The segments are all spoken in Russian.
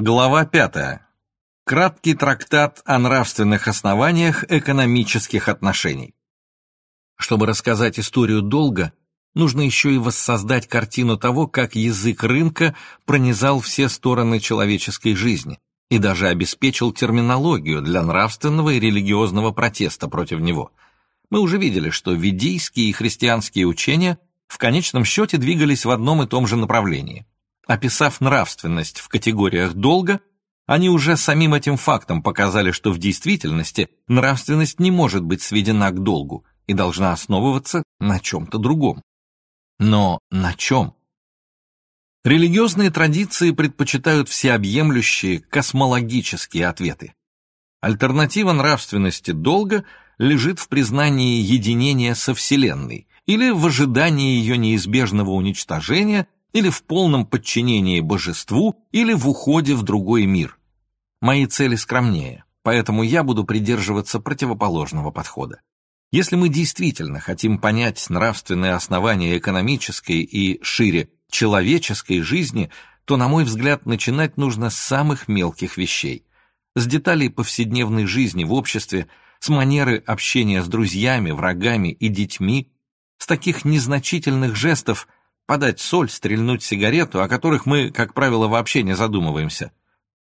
Глава 5. Краткий трактат о нравственных основаниях экономических отношений. Чтобы рассказать историю долга, нужно еще и воссоздать картину того, как язык рынка пронизал все стороны человеческой жизни и даже обеспечил терминологию для нравственного и религиозного протеста против него. Мы уже видели, что ведийские и христианские учения в конечном счете двигались в одном и том же направлении – Описав нравственность в категориях долга, они уже самим этим фактом показали, что в действительности нравственность не может быть сведена к долгу и должна основываться на чем-то другом. Но на чем? Религиозные традиции предпочитают всеобъемлющие космологические ответы. Альтернатива нравственности долга лежит в признании единения со Вселенной или в ожидании ее неизбежного уничтожения или в полном подчинении божеству, или в уходе в другой мир. Мои цели скромнее, поэтому я буду придерживаться противоположного подхода. Если мы действительно хотим понять нравственные основания экономической и, шире, человеческой жизни, то, на мой взгляд, начинать нужно с самых мелких вещей. С деталей повседневной жизни в обществе, с манеры общения с друзьями, врагами и детьми, с таких незначительных жестов, подать соль, стрельнуть сигарету, о которых мы, как правило, вообще не задумываемся.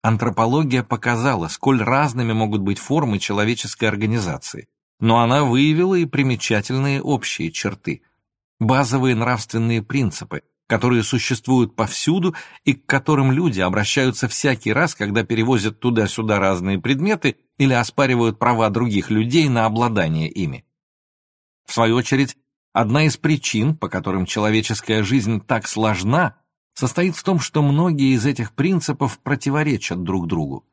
Антропология показала, сколь разными могут быть формы человеческой организации, но она выявила и примечательные общие черты. Базовые нравственные принципы, которые существуют повсюду и к которым люди обращаются всякий раз, когда перевозят туда-сюда разные предметы или оспаривают права других людей на обладание ими. В свою очередь, Одна из причин, по которым человеческая жизнь так сложна, состоит в том, что многие из этих принципов противоречат друг другу.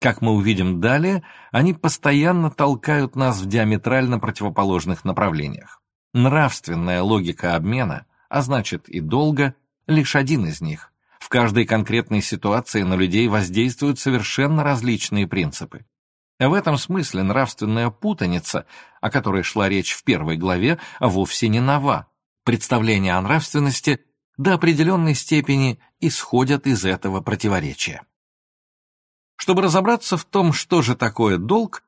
Как мы увидим далее, они постоянно толкают нас в диаметрально противоположных направлениях. Нравственная логика обмена, а значит и долга, лишь один из них. В каждой конкретной ситуации на людей воздействуют совершенно различные принципы. В этом смысле нравственная путаница, о которой шла речь в первой главе, вовсе не нова. Представления о нравственности до определенной степени исходят из этого противоречия. Чтобы разобраться в том, что же такое долг,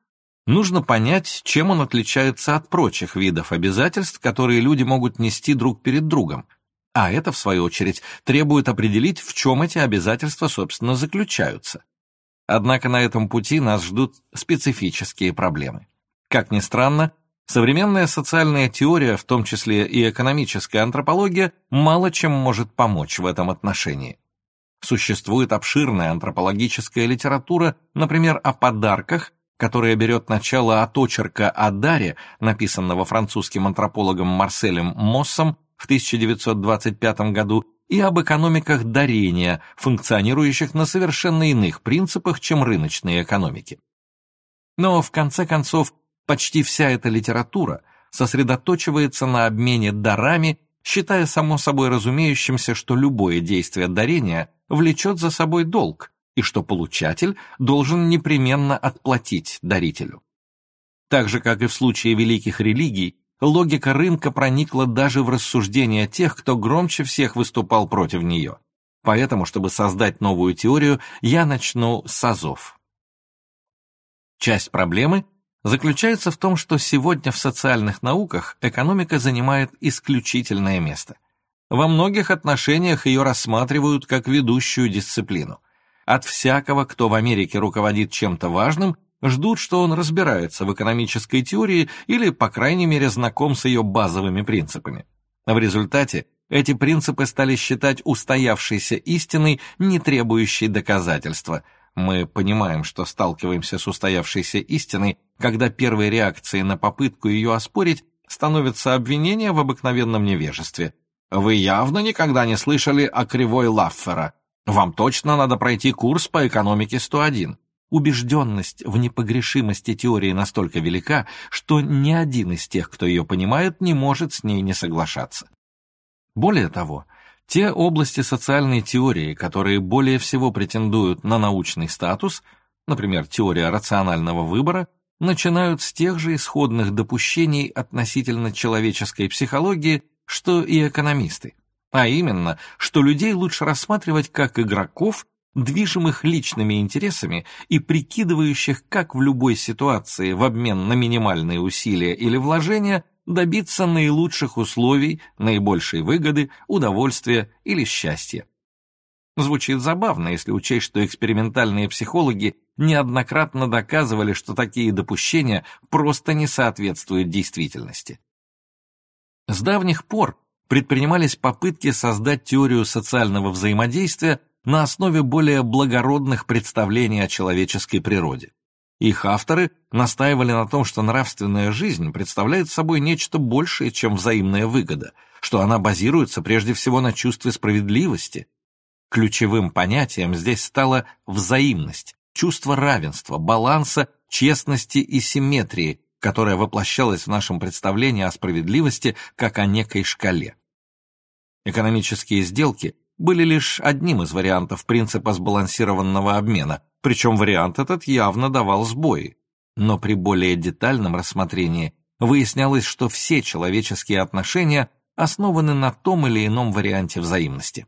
нужно понять, чем он отличается от прочих видов обязательств, которые люди могут нести друг перед другом, а это, в свою очередь, требует определить, в чем эти обязательства, собственно, заключаются. Однако на этом пути нас ждут специфические проблемы. Как ни странно, современная социальная теория, в том числе и экономическая антропология, мало чем может помочь в этом отношении. Существует обширная антропологическая литература, например, о подарках, которая берет начало от очерка о даре, написанного французским антропологом Марселем Моссом в 1925 году и об экономиках дарения, функционирующих на совершенно иных принципах, чем рыночные экономики. Но, в конце концов, почти вся эта литература сосредоточивается на обмене дарами, считая само собой разумеющимся, что любое действие дарения влечет за собой долг, и что получатель должен непременно отплатить дарителю. Так же, как и в случае великих религий, логика рынка проникла даже в рассуждения тех, кто громче всех выступал против нее. Поэтому, чтобы создать новую теорию, я начну с азов. Часть проблемы заключается в том, что сегодня в социальных науках экономика занимает исключительное место. Во многих отношениях ее рассматривают как ведущую дисциплину. От всякого, кто в Америке руководит чем-то важным, ждут, что он разбирается в экономической теории или, по крайней мере, знаком с ее базовыми принципами. В результате эти принципы стали считать устоявшейся истиной, не требующей доказательства. Мы понимаем, что сталкиваемся с устоявшейся истиной, когда первой реакцией на попытку ее оспорить становится обвинение в обыкновенном невежестве. Вы явно никогда не слышали о кривой Лаффера. Вам точно надо пройти курс по экономике 101 убежденность в непогрешимости теории настолько велика, что ни один из тех, кто ее понимает, не может с ней не соглашаться. Более того, те области социальной теории, которые более всего претендуют на научный статус, например, теория рационального выбора, начинают с тех же исходных допущений относительно человеческой психологии, что и экономисты, а именно, что людей лучше рассматривать как игроков движимых личными интересами и прикидывающих, как в любой ситуации в обмен на минимальные усилия или вложения добиться наилучших условий, наибольшей выгоды, удовольствия или счастья. Звучит забавно, если учесть, что экспериментальные психологи неоднократно доказывали, что такие допущения просто не соответствуют действительности. С давних пор предпринимались попытки создать теорию социального взаимодействия на основе более благородных представлений о человеческой природе. Их авторы настаивали на том, что нравственная жизнь представляет собой нечто большее, чем взаимная выгода, что она базируется прежде всего на чувстве справедливости. Ключевым понятием здесь стала взаимность, чувство равенства, баланса, честности и симметрии, которое воплощалось в нашем представлении о справедливости как о некой шкале. Экономические сделки были лишь одним из вариантов принципа сбалансированного обмена, причем вариант этот явно давал сбои. Но при более детальном рассмотрении выяснялось, что все человеческие отношения основаны на том или ином варианте взаимности.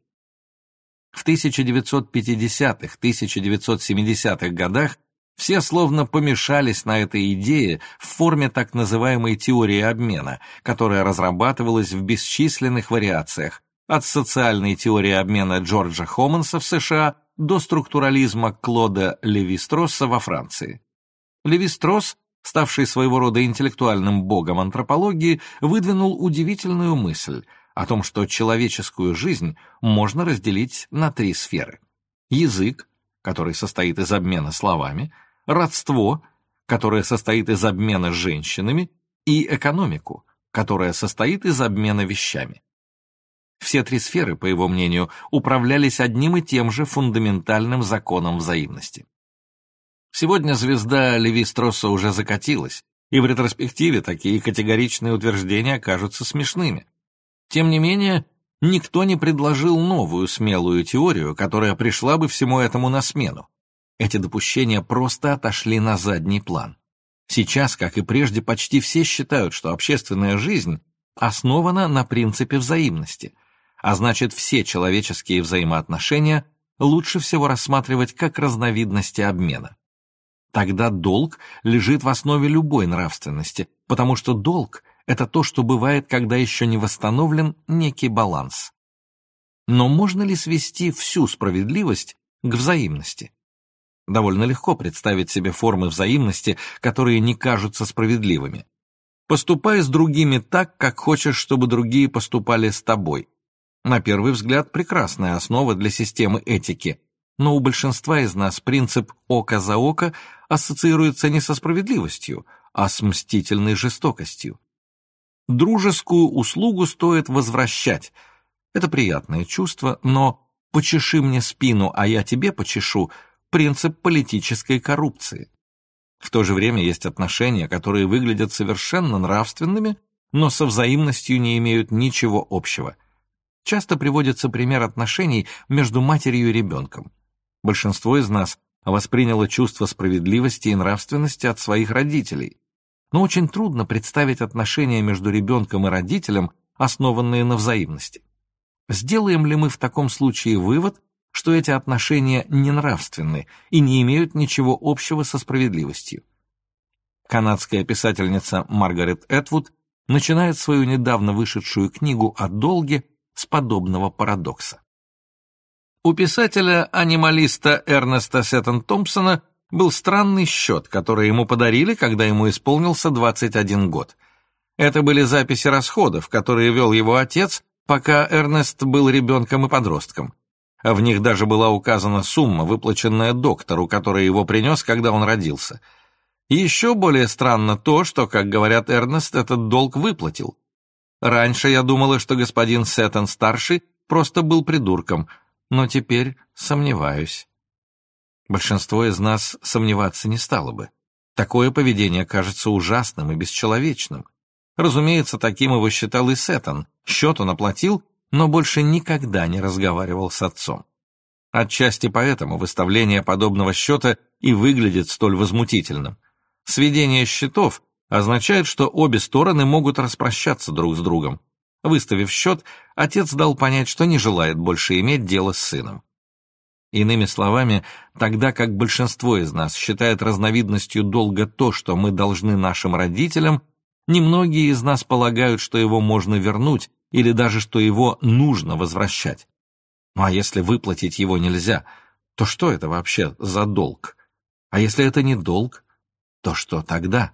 В 1950-1970-х годах все словно помешались на этой идее в форме так называемой теории обмена, которая разрабатывалась в бесчисленных вариациях, от социальной теории обмена Джорджа Хоманса в США до структурализма Клода Леви-Стросса во Франции. Леви-Стросс, ставший своего рода интеллектуальным богом антропологии, выдвинул удивительную мысль о том, что человеческую жизнь можно разделить на три сферы. Язык, который состоит из обмена словами, родство, которое состоит из обмена женщинами, и экономику, которая состоит из обмена вещами. Все три сферы, по его мнению, управлялись одним и тем же фундаментальным законом взаимности. Сегодня звезда Леви Стросса уже закатилась, и в ретроспективе такие категоричные утверждения кажутся смешными. Тем не менее, никто не предложил новую смелую теорию, которая пришла бы всему этому на смену. Эти допущения просто отошли на задний план. Сейчас, как и прежде, почти все считают, что общественная жизнь основана на принципе взаимности – а значит все человеческие взаимоотношения лучше всего рассматривать как разновидности обмена. Тогда долг лежит в основе любой нравственности, потому что долг – это то, что бывает, когда еще не восстановлен некий баланс. Но можно ли свести всю справедливость к взаимности? Довольно легко представить себе формы взаимности, которые не кажутся справедливыми. Поступай с другими так, как хочешь, чтобы другие поступали с тобой. На первый взгляд, прекрасная основа для системы этики, но у большинства из нас принцип «око за око» ассоциируется не со справедливостью, а с мстительной жестокостью. Дружескую услугу стоит возвращать. Это приятное чувство, но «почеши мне спину, а я тебе почешу» — принцип политической коррупции. В то же время есть отношения, которые выглядят совершенно нравственными, но со взаимностью не имеют ничего общего – часто приводится пример отношений между матерью и ребенком. Большинство из нас восприняло чувство справедливости и нравственности от своих родителей. Но очень трудно представить отношения между ребенком и родителем, основанные на взаимности. Сделаем ли мы в таком случае вывод, что эти отношения не нравственны и не имеют ничего общего со справедливостью? Канадская писательница Маргарет Этвуд начинает свою недавно вышедшую книгу о долге с подобного парадокса. У писателя-анималиста Эрнеста Сеттон Томпсона был странный счет, который ему подарили, когда ему исполнился 21 год. Это были записи расходов, которые вел его отец, пока Эрнест был ребенком и подростком. В них даже была указана сумма, выплаченная доктору, который его принес, когда он родился. еще более странно то, что, как говорят Эрнест, этот долг выплатил. Раньше я думала, что господин Сеттон-старший просто был придурком, но теперь сомневаюсь. Большинство из нас сомневаться не стало бы. Такое поведение кажется ужасным и бесчеловечным. Разумеется, таким его считал и Сеттон. Счет он оплатил, но больше никогда не разговаривал с отцом. Отчасти поэтому выставление подобного счета и выглядит столь возмутительным. Сведение счетов означает, что обе стороны могут распрощаться друг с другом. Выставив счет, отец дал понять, что не желает больше иметь дело с сыном. Иными словами, тогда как большинство из нас считает разновидностью долга то, что мы должны нашим родителям, немногие из нас полагают, что его можно вернуть или даже что его нужно возвращать. Ну а если выплатить его нельзя, то что это вообще за долг? А если это не долг, то что тогда?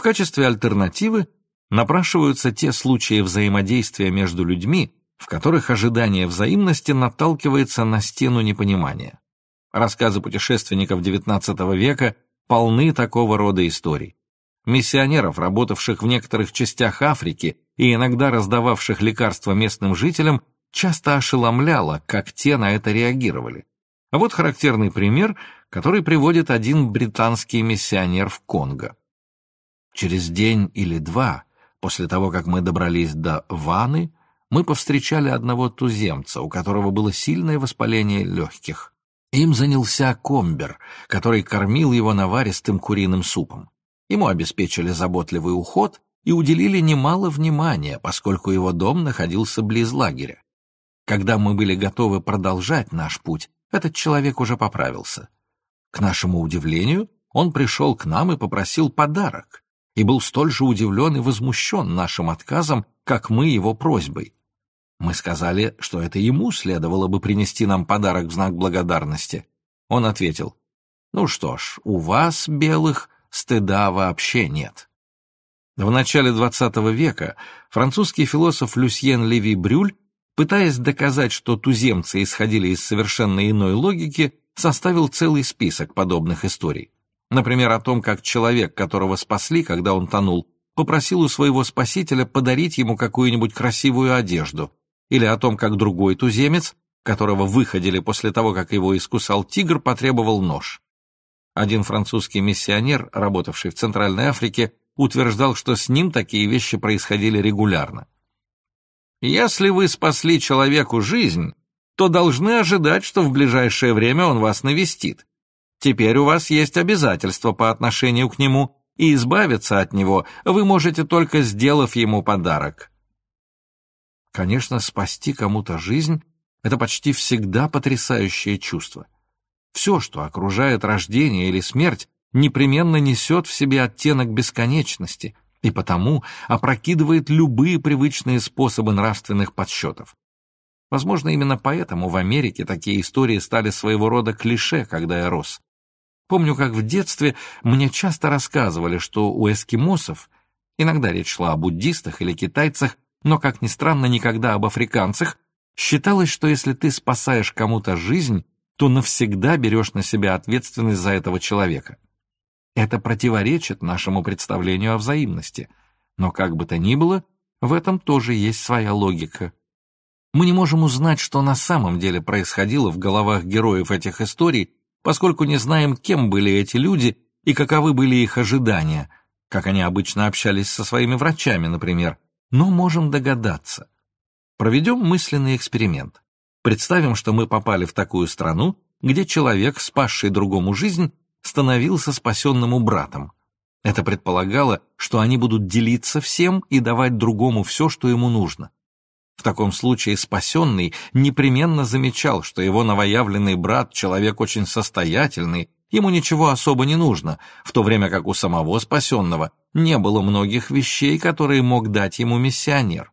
В качестве альтернативы напрашиваются те случаи взаимодействия между людьми, в которых ожидание взаимности наталкивается на стену непонимания. Рассказы путешественников XIX века полны такого рода историй. Миссионеров, работавших в некоторых частях Африки и иногда раздававших лекарства местным жителям, часто ошеломляло, как те на это реагировали. А вот характерный пример, который приводит один британский миссионер в Конго. Через день или два после того, как мы добрались до Ваны, мы повстречали одного туземца, у которого было сильное воспаление легких. Им занялся комбер, который кормил его наваристым куриным супом. Ему обеспечили заботливый уход и уделили немало внимания, поскольку его дом находился близ лагеря. Когда мы были готовы продолжать наш путь, этот человек уже поправился. К нашему удивлению, он пришел к нам и попросил подарок, и был столь же удивлен и возмущен нашим отказом, как мы его просьбой. Мы сказали, что это ему следовало бы принести нам подарок в знак благодарности. Он ответил, «Ну что ж, у вас, белых, стыда вообще нет». В начале XX века французский философ Люсьен Леви Брюль, пытаясь доказать, что туземцы исходили из совершенно иной логики, составил целый список подобных историй. Например, о том, как человек, которого спасли, когда он тонул, попросил у своего спасителя подарить ему какую-нибудь красивую одежду, или о том, как другой туземец, которого выходили после того, как его искусал тигр, потребовал нож. Один французский миссионер, работавший в Центральной Африке, утверждал, что с ним такие вещи происходили регулярно. «Если вы спасли человеку жизнь, то должны ожидать, что в ближайшее время он вас навестит. Теперь у вас есть обязательства по отношению к нему, и избавиться от него вы можете только сделав ему подарок. Конечно, спасти кому-то жизнь — это почти всегда потрясающее чувство. Все, что окружает рождение или смерть, непременно несет в себе оттенок бесконечности и потому опрокидывает любые привычные способы нравственных подсчетов. Возможно, именно поэтому в Америке такие истории стали своего рода клише, когда я рос. Помню, как в детстве мне часто рассказывали, что у эскимосов, иногда речь шла о буддистах или китайцах, но, как ни странно, никогда об африканцах, считалось, что если ты спасаешь кому-то жизнь, то навсегда берешь на себя ответственность за этого человека. Это противоречит нашему представлению о взаимности, но как бы то ни было, в этом тоже есть своя логика. Мы не можем узнать, что на самом деле происходило в головах героев этих историй, поскольку не знаем, кем были эти люди и каковы были их ожидания, как они обычно общались со своими врачами, например, но можем догадаться. Проведем мысленный эксперимент. Представим, что мы попали в такую страну, где человек, спасший другому жизнь, становился спасенному братом. Это предполагало, что они будут делиться всем и давать другому все, что ему нужно. В таком случае спасенный непременно замечал, что его новоявленный брат – человек очень состоятельный, ему ничего особо не нужно, в то время как у самого спасенного не было многих вещей, которые мог дать ему миссионер.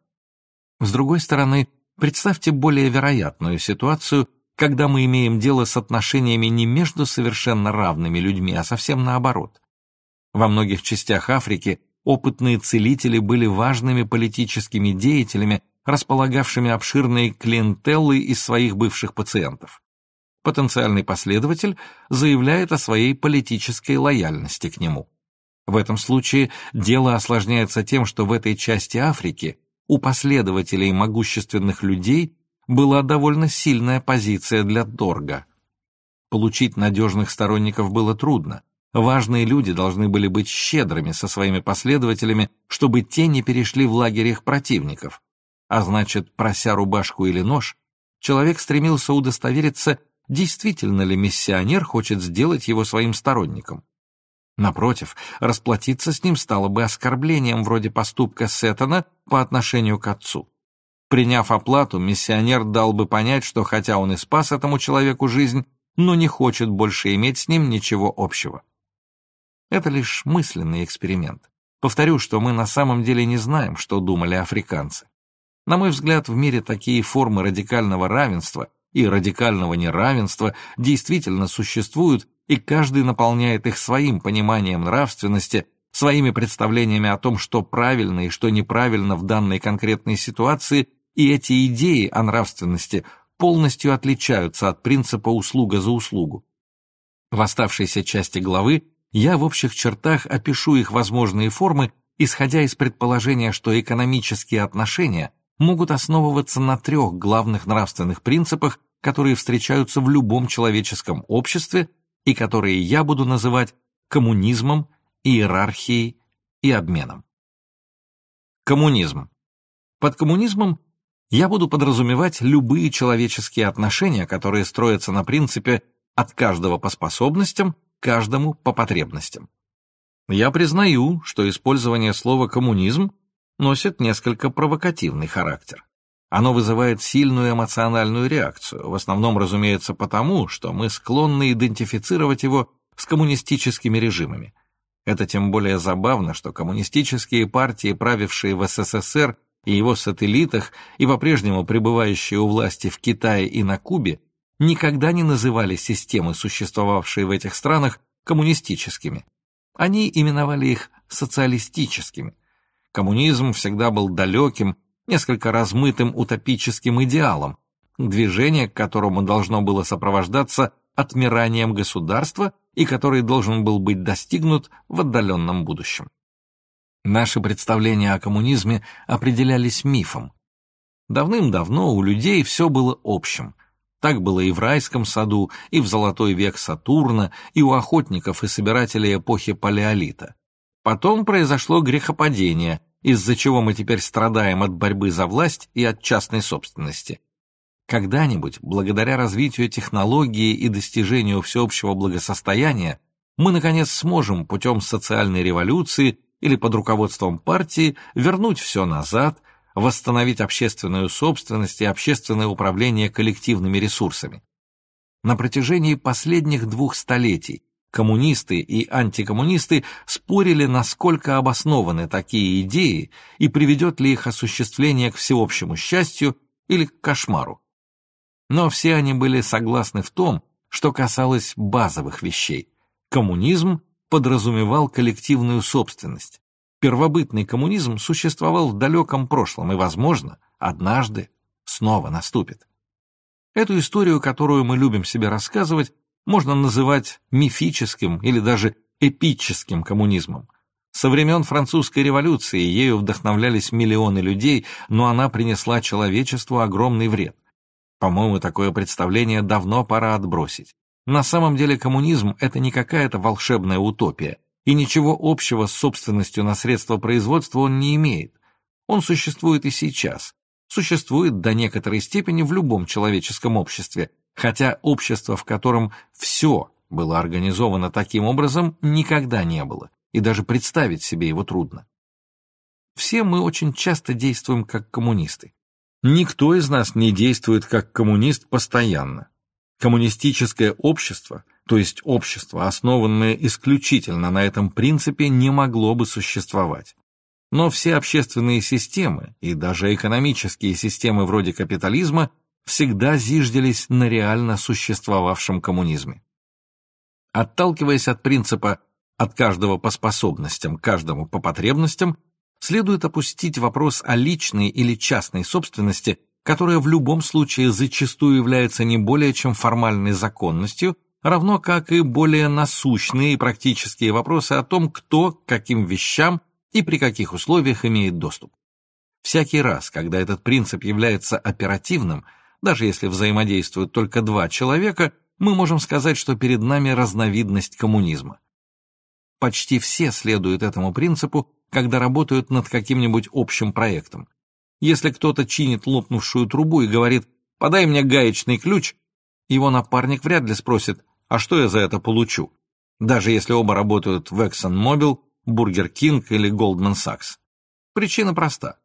С другой стороны, представьте более вероятную ситуацию, когда мы имеем дело с отношениями не между совершенно равными людьми, а совсем наоборот. Во многих частях Африки опытные целители были важными политическими деятелями, располагавшими обширной клиентеллой из своих бывших пациентов. Потенциальный последователь заявляет о своей политической лояльности к нему. В этом случае дело осложняется тем, что в этой части Африки у последователей могущественных людей была довольно сильная позиция для торга. Получить надежных сторонников было трудно. Важные люди должны были быть щедрыми со своими последователями, чтобы те не перешли в лагерь их противников. А значит, прося рубашку или нож, человек стремился удостовериться, действительно ли миссионер хочет сделать его своим сторонником. Напротив, расплатиться с ним стало бы оскорблением вроде поступка Сеттона по отношению к отцу. Приняв оплату, миссионер дал бы понять, что хотя он и спас этому человеку жизнь, но не хочет больше иметь с ним ничего общего. Это лишь мысленный эксперимент. Повторю, что мы на самом деле не знаем, что думали африканцы. На мой взгляд, в мире такие формы радикального равенства и радикального неравенства действительно существуют, и каждый наполняет их своим пониманием нравственности, своими представлениями о том, что правильно и что неправильно в данной конкретной ситуации, и эти идеи о нравственности полностью отличаются от принципа услуга за услугу. В оставшейся части главы я в общих чертах опишу их возможные формы, исходя из предположения, что экономические отношения могут основываться на трех главных нравственных принципах, которые встречаются в любом человеческом обществе и которые я буду называть коммунизмом, иерархией и обменом. Коммунизм. Под коммунизмом я буду подразумевать любые человеческие отношения, которые строятся на принципе «от каждого по способностям, каждому по потребностям». Я признаю, что использование слова «коммунизм» носит несколько провокативный характер. Оно вызывает сильную эмоциональную реакцию, в основном, разумеется, потому, что мы склонны идентифицировать его с коммунистическими режимами. Это тем более забавно, что коммунистические партии, правившие в СССР и его сателлитах и по-прежнему пребывающие у власти в Китае и на Кубе, никогда не называли системы, существовавшие в этих странах, коммунистическими. Они именовали их социалистическими. Коммунизм всегда был далеким, несколько размытым утопическим идеалом, движение к которому должно было сопровождаться отмиранием государства и который должен был быть достигнут в отдаленном будущем. Наши представления о коммунизме определялись мифом. Давным-давно у людей все было общим. Так было и в райском саду, и в золотой век Сатурна, и у охотников и собирателей эпохи Палеолита. Потом произошло грехопадение, из-за чего мы теперь страдаем от борьбы за власть и от частной собственности. Когда-нибудь, благодаря развитию технологии и достижению всеобщего благосостояния, мы, наконец, сможем путем социальной революции или под руководством партии вернуть все назад, восстановить общественную собственность и общественное управление коллективными ресурсами. На протяжении последних двух столетий коммунисты и антикоммунисты спорили, насколько обоснованы такие идеи и приведет ли их осуществление к всеобщему счастью или к кошмару. Но все они были согласны в том, что касалось базовых вещей. Коммунизм подразумевал коллективную собственность. Первобытный коммунизм существовал в далеком прошлом и, возможно, однажды снова наступит. Эту историю, которую мы любим себе рассказывать, можно называть мифическим или даже эпическим коммунизмом. Со времен французской революции ею вдохновлялись миллионы людей, но она принесла человечеству огромный вред. По-моему, такое представление давно пора отбросить. На самом деле коммунизм – это не какая-то волшебная утопия, и ничего общего с собственностью на средства производства он не имеет. Он существует и сейчас. Существует до некоторой степени в любом человеческом обществе, хотя общество, в котором все было организовано таким образом, никогда не было, и даже представить себе его трудно. Все мы очень часто действуем как коммунисты. Никто из нас не действует как коммунист постоянно. Коммунистическое общество, то есть общество, основанное исключительно на этом принципе, не могло бы существовать. Но все общественные системы, и даже экономические системы вроде капитализма, всегда зиждились на реально существовавшем коммунизме. Отталкиваясь от принципа «от каждого по способностям, каждому по потребностям», следует опустить вопрос о личной или частной собственности, которая в любом случае зачастую является не более чем формальной законностью, равно как и более насущные и практические вопросы о том, кто к каким вещам и при каких условиях имеет доступ. Всякий раз, когда этот принцип является оперативным, даже если взаимодействуют только два человека, мы можем сказать, что перед нами разновидность коммунизма. Почти все следуют этому принципу, когда работают над каким-нибудь общим проектом. Если кто-то чинит лопнувшую трубу и говорит «подай мне гаечный ключ», его напарник вряд ли спросит «а что я за это получу?», даже если оба работают в ExxonMobil, Burger King или Goldman Sachs. Причина проста.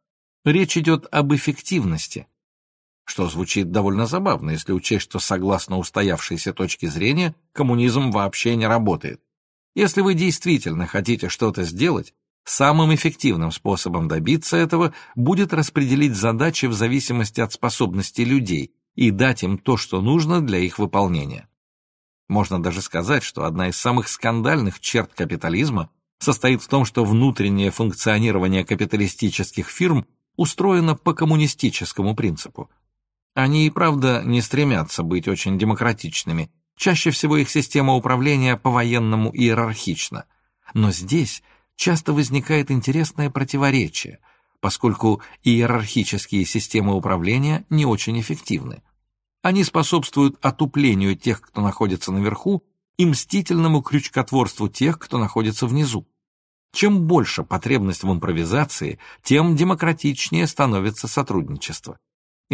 Речь идет об эффективности, что звучит довольно забавно, если учесть, что согласно устоявшейся точке зрения коммунизм вообще не работает. Если вы действительно хотите что-то сделать, самым эффективным способом добиться этого будет распределить задачи в зависимости от способностей людей и дать им то, что нужно для их выполнения. Можно даже сказать, что одна из самых скандальных черт капитализма состоит в том, что внутреннее функционирование капиталистических фирм устроено по коммунистическому принципу. Они и правда не стремятся быть очень демократичными, чаще всего их система управления по-военному иерархична. Но здесь часто возникает интересное противоречие, поскольку иерархические системы управления не очень эффективны. Они способствуют отуплению тех, кто находится наверху, и мстительному крючкотворству тех, кто находится внизу. Чем больше потребность в импровизации, тем демократичнее становится сотрудничество.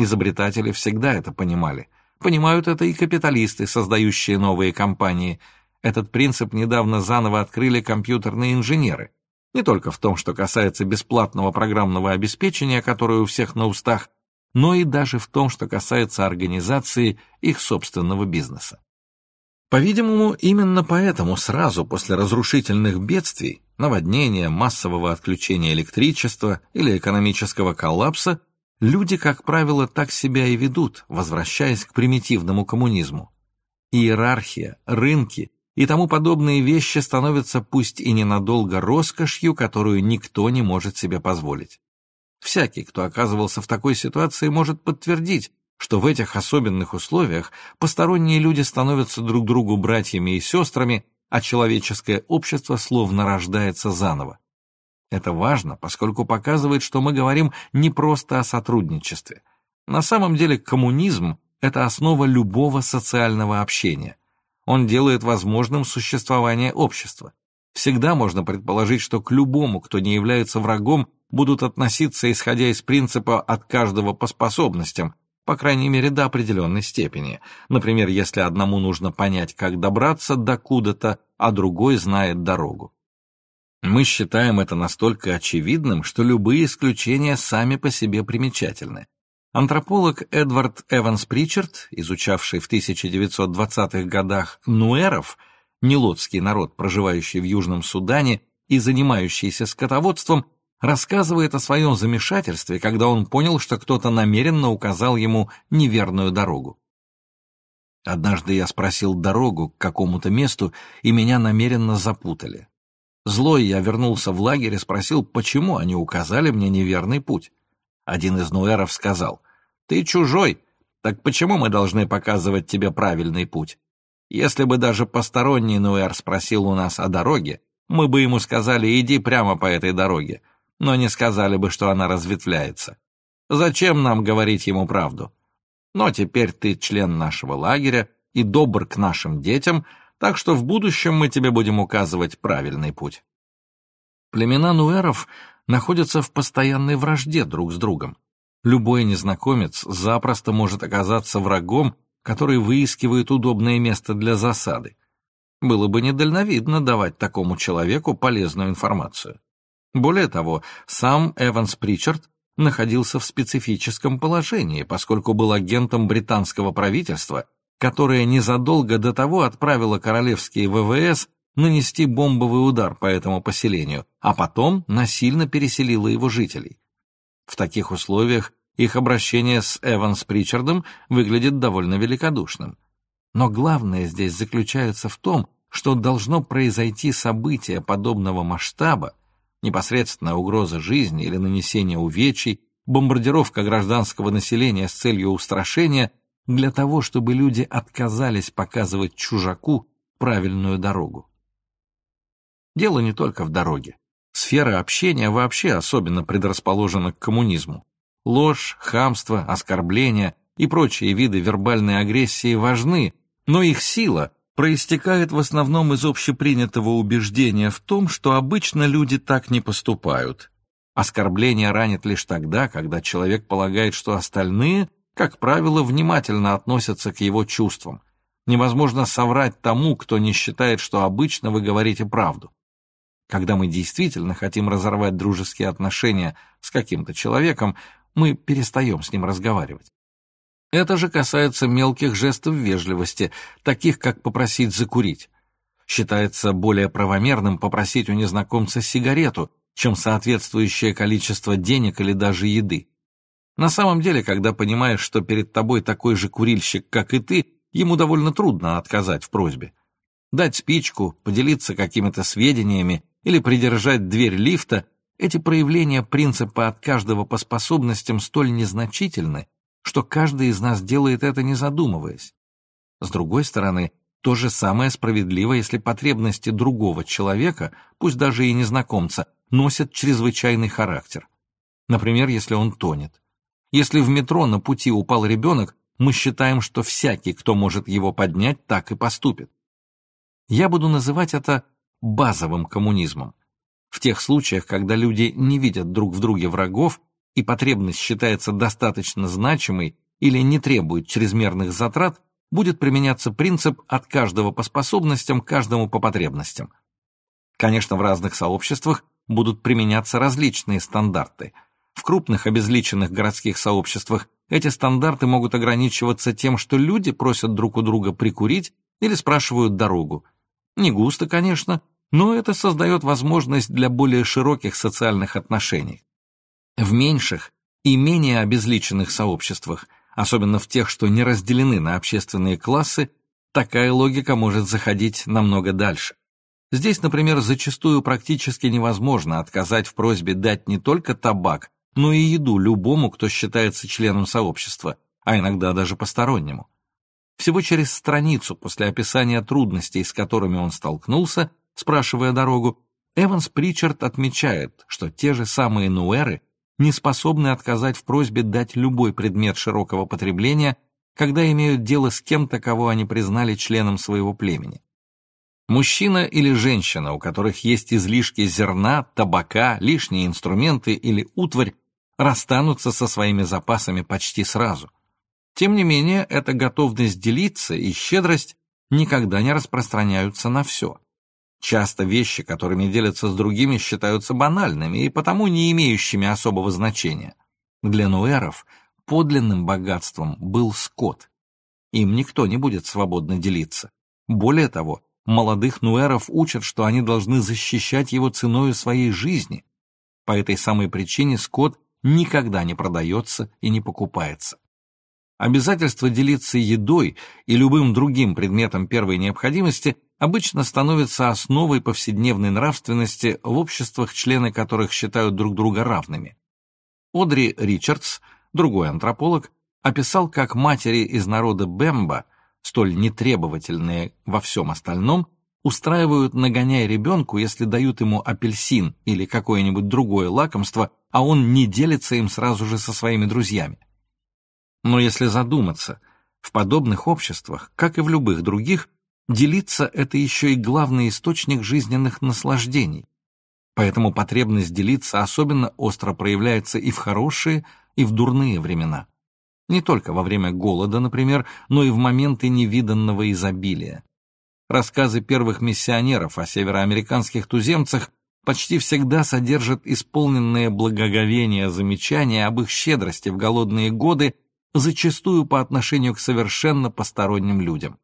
Изобретатели всегда это понимали. Понимают это и капиталисты, создающие новые компании. Этот принцип недавно заново открыли компьютерные инженеры. Не только в том, что касается бесплатного программного обеспечения, которое у всех на устах, но и даже в том, что касается организации их собственного бизнеса. По-видимому, именно поэтому сразу после разрушительных бедствий, наводнения, массового отключения электричества или экономического коллапса, люди, как правило, так себя и ведут, возвращаясь к примитивному коммунизму. Иерархия, рынки и тому подобные вещи становятся пусть и ненадолго роскошью, которую никто не может себе позволить. Всякий, кто оказывался в такой ситуации, может подтвердить, что в этих особенных условиях посторонние люди становятся друг другу братьями и сестрами, а человеческое общество словно рождается заново. Это важно, поскольку показывает, что мы говорим не просто о сотрудничестве. На самом деле коммунизм – это основа любого социального общения. Он делает возможным существование общества. Всегда можно предположить, что к любому, кто не является врагом, будут относиться, исходя из принципа «от каждого по способностям», по крайней мере, до определенной степени. Например, если одному нужно понять, как добраться до куда-то, а другой знает дорогу. Мы считаем это настолько очевидным, что любые исключения сами по себе примечательны. Антрополог Эдвард Эванс Причард, изучавший в 1920-х годах нуэров, нелотский народ, проживающий в Южном Судане и занимающийся скотоводством, рассказывает о своем замешательстве, когда он понял, что кто-то намеренно указал ему неверную дорогу. Однажды я спросил дорогу к какому-то месту, и меня намеренно запутали. Злой я вернулся в лагерь и спросил, почему они указали мне неверный путь. Один из нуэров сказал, «Ты чужой, так почему мы должны показывать тебе правильный путь? Если бы даже посторонний нуэр спросил у нас о дороге, мы бы ему сказали, иди прямо по этой дороге, но не сказали бы, что она разветвляется. Зачем нам говорить ему правду? Но теперь ты член нашего лагеря и добр к нашим детям, так что в будущем мы тебе будем указывать правильный путь. Племена нуэров находятся в постоянной вражде друг с другом. Любой незнакомец запросто может оказаться врагом, который выискивает удобное место для засады. Было бы недальновидно давать такому человеку полезную информацию. Более того, сам Эванс Причард находился в специфическом положении, поскольку был агентом британского правительства, которое незадолго до того отправило королевские ВВС нанести бомбовый удар по этому поселению, а потом насильно переселило его жителей. В таких условиях их обращение с Эванс Причардом выглядит довольно великодушным. Но главное здесь заключается в том, что должно произойти событие подобного масштаба, непосредственная угроза жизни или нанесение увечий, бомбардировка гражданского населения с целью устрашения для того, чтобы люди отказались показывать чужаку правильную дорогу. Дело не только в дороге. Сфера общения вообще особенно предрасположена к коммунизму. Ложь, хамство, оскорбления и прочие виды вербальной агрессии важны, но их сила проистекает в основном из общепринятого убеждения в том, что обычно люди так не поступают. Оскорбление ранит лишь тогда, когда человек полагает, что остальные, как правило, внимательно относятся к его чувствам. Невозможно соврать тому, кто не считает, что обычно вы говорите правду. Когда мы действительно хотим разорвать дружеские отношения с каким-то человеком, мы перестаем с ним разговаривать. Это же касается мелких жестов вежливости, таких как попросить закурить. Считается более правомерным попросить у незнакомца сигарету, чем соответствующее количество денег или даже еды. На самом деле, когда понимаешь, что перед тобой такой же курильщик, как и ты, ему довольно трудно отказать в просьбе. Дать спичку, поделиться какими-то сведениями или придержать дверь лифта, эти проявления принципа от каждого по способностям столь незначительны, что каждый из нас делает это не задумываясь. С другой стороны, то же самое справедливо, если потребности другого человека, пусть даже и незнакомца, носят чрезвычайный характер. Например, если он тонет. Если в метро на пути упал ребенок, мы считаем, что всякий, кто может его поднять, так и поступит. Я буду называть это базовым коммунизмом. В тех случаях, когда люди не видят друг в друге врагов, и потребность считается достаточно значимой или не требует чрезмерных затрат, будет применяться принцип от каждого по способностям, каждому по потребностям. Конечно, в разных сообществах будут применяться различные стандарты. В крупных обезличенных городских сообществах эти стандарты могут ограничиваться тем, что люди просят друг у друга прикурить или спрашивают дорогу. Не густо, конечно, но это создает возможность для более широких социальных отношений. В меньших и менее обезличенных сообществах, особенно в тех, что не разделены на общественные классы, такая логика может заходить намного дальше. Здесь, например, зачастую практически невозможно отказать в просьбе дать не только табак, но и еду любому, кто считается членом сообщества, а иногда даже постороннему. Всего через страницу после описания трудностей, с которыми он столкнулся, спрашивая дорогу, Эванс Причард отмечает, что те же самые нуэры не способны отказать в просьбе дать любой предмет широкого потребления, когда имеют дело с кем-то, кого они признали членом своего племени. Мужчина или женщина, у которых есть излишки зерна, табака, лишние инструменты или утварь, расстанутся со своими запасами почти сразу. Тем не менее, эта готовность делиться и щедрость никогда не распространяются на все. Часто вещи, которыми делятся с другими, считаются банальными и потому не имеющими особого значения. Для нуэров подлинным богатством был скот. Им никто не будет свободно делиться. Более того, молодых нуэров учат, что они должны защищать его ценой своей жизни. По этой самой причине скот никогда не продается и не покупается. Обязательство делиться едой и любым другим предметом первой необходимости обычно становится основой повседневной нравственности в обществах, члены которых считают друг друга равными. Одри Ричардс, другой антрополог, описал, как матери из народа Бемба, столь нетребовательные во всем остальном, устраивают нагоняя ребенку, если дают ему апельсин или какое-нибудь другое лакомство, а он не делится им сразу же со своими друзьями. Но если задуматься, в подобных обществах, как и в любых других, делиться – это еще и главный источник жизненных наслаждений. Поэтому потребность делиться особенно остро проявляется и в хорошие, и в дурные времена. Не только во время голода, например, но и в моменты невиданного изобилия. Рассказы первых миссионеров о североамериканских туземцах почти всегда содержат исполненные благоговения замечания об их щедрости в голодные годы зачастую по отношению к совершенно посторонним людям.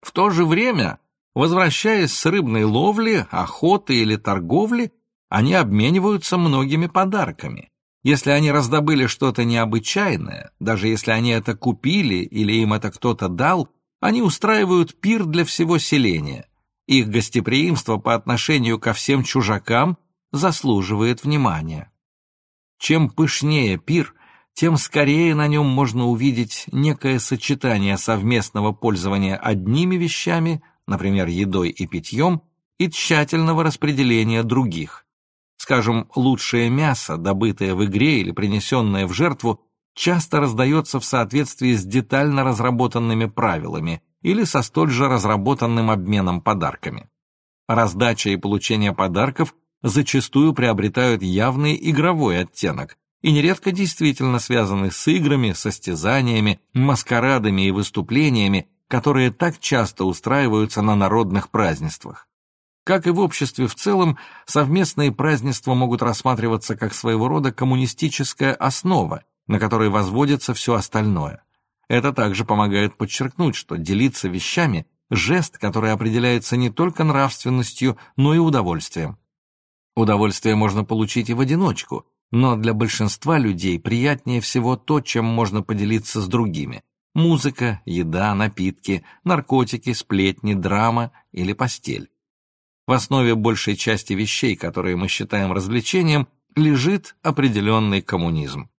В то же время, возвращаясь с рыбной ловли, охоты или торговли, они обмениваются многими подарками. Если они раздобыли что-то необычайное, даже если они это купили или им это кто-то дал, они устраивают пир для всего селения. Их гостеприимство по отношению ко всем чужакам заслуживает внимания. Чем пышнее пир, тем скорее на нем можно увидеть некое сочетание совместного пользования одними вещами, например, едой и питьем, и тщательного распределения других. Скажем, лучшее мясо, добытое в игре или принесенное в жертву, часто раздается в соответствии с детально разработанными правилами или со столь же разработанным обменом подарками. Раздача и получение подарков зачастую приобретают явный игровой оттенок, и нередко действительно связаны с играми, состязаниями, маскарадами и выступлениями, которые так часто устраиваются на народных празднествах. Как и в обществе в целом, совместные празднества могут рассматриваться как своего рода коммунистическая основа, на которой возводится все остальное. Это также помогает подчеркнуть, что делиться вещами – жест, который определяется не только нравственностью, но и удовольствием. Удовольствие можно получить и в одиночку, но для большинства людей приятнее всего то, чем можно поделиться с другими. Музыка, еда, напитки, наркотики, сплетни, драма или постель. В основе большей части вещей, которые мы считаем развлечением, лежит определенный коммунизм.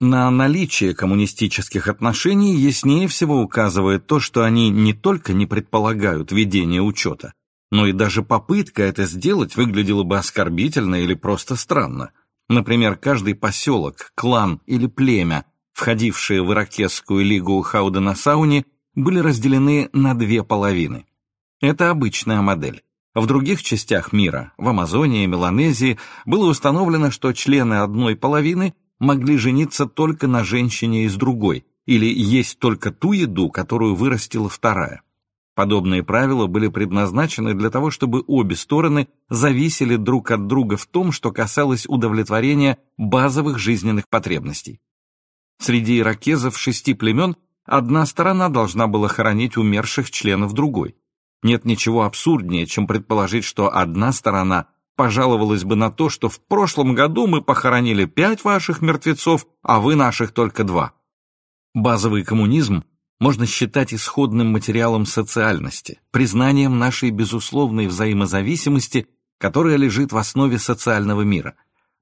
На наличие коммунистических отношений яснее всего указывает то, что они не только не предполагают ведение учета, но и даже попытка это сделать выглядела бы оскорбительно или просто странно. Например, каждый поселок, клан или племя, входившие в Иракесскую лигу Хаудена-Сауни, были разделены на две половины. Это обычная модель. В других частях мира, в Амазонии Меланезии, было установлено, что члены одной половины могли жениться только на женщине из другой или есть только ту еду, которую вырастила вторая. Подобные правила были предназначены для того, чтобы обе стороны зависели друг от друга в том, что касалось удовлетворения базовых жизненных потребностей. Среди иракезов шести племен одна сторона должна была хоронить умерших членов другой. Нет ничего абсурднее, чем предположить, что одна сторона пожаловалась бы на то, что в прошлом году мы похоронили пять ваших мертвецов, а вы наших только два. Базовый коммунизм можно считать исходным материалом социальности, признанием нашей безусловной взаимозависимости, которая лежит в основе социального мира.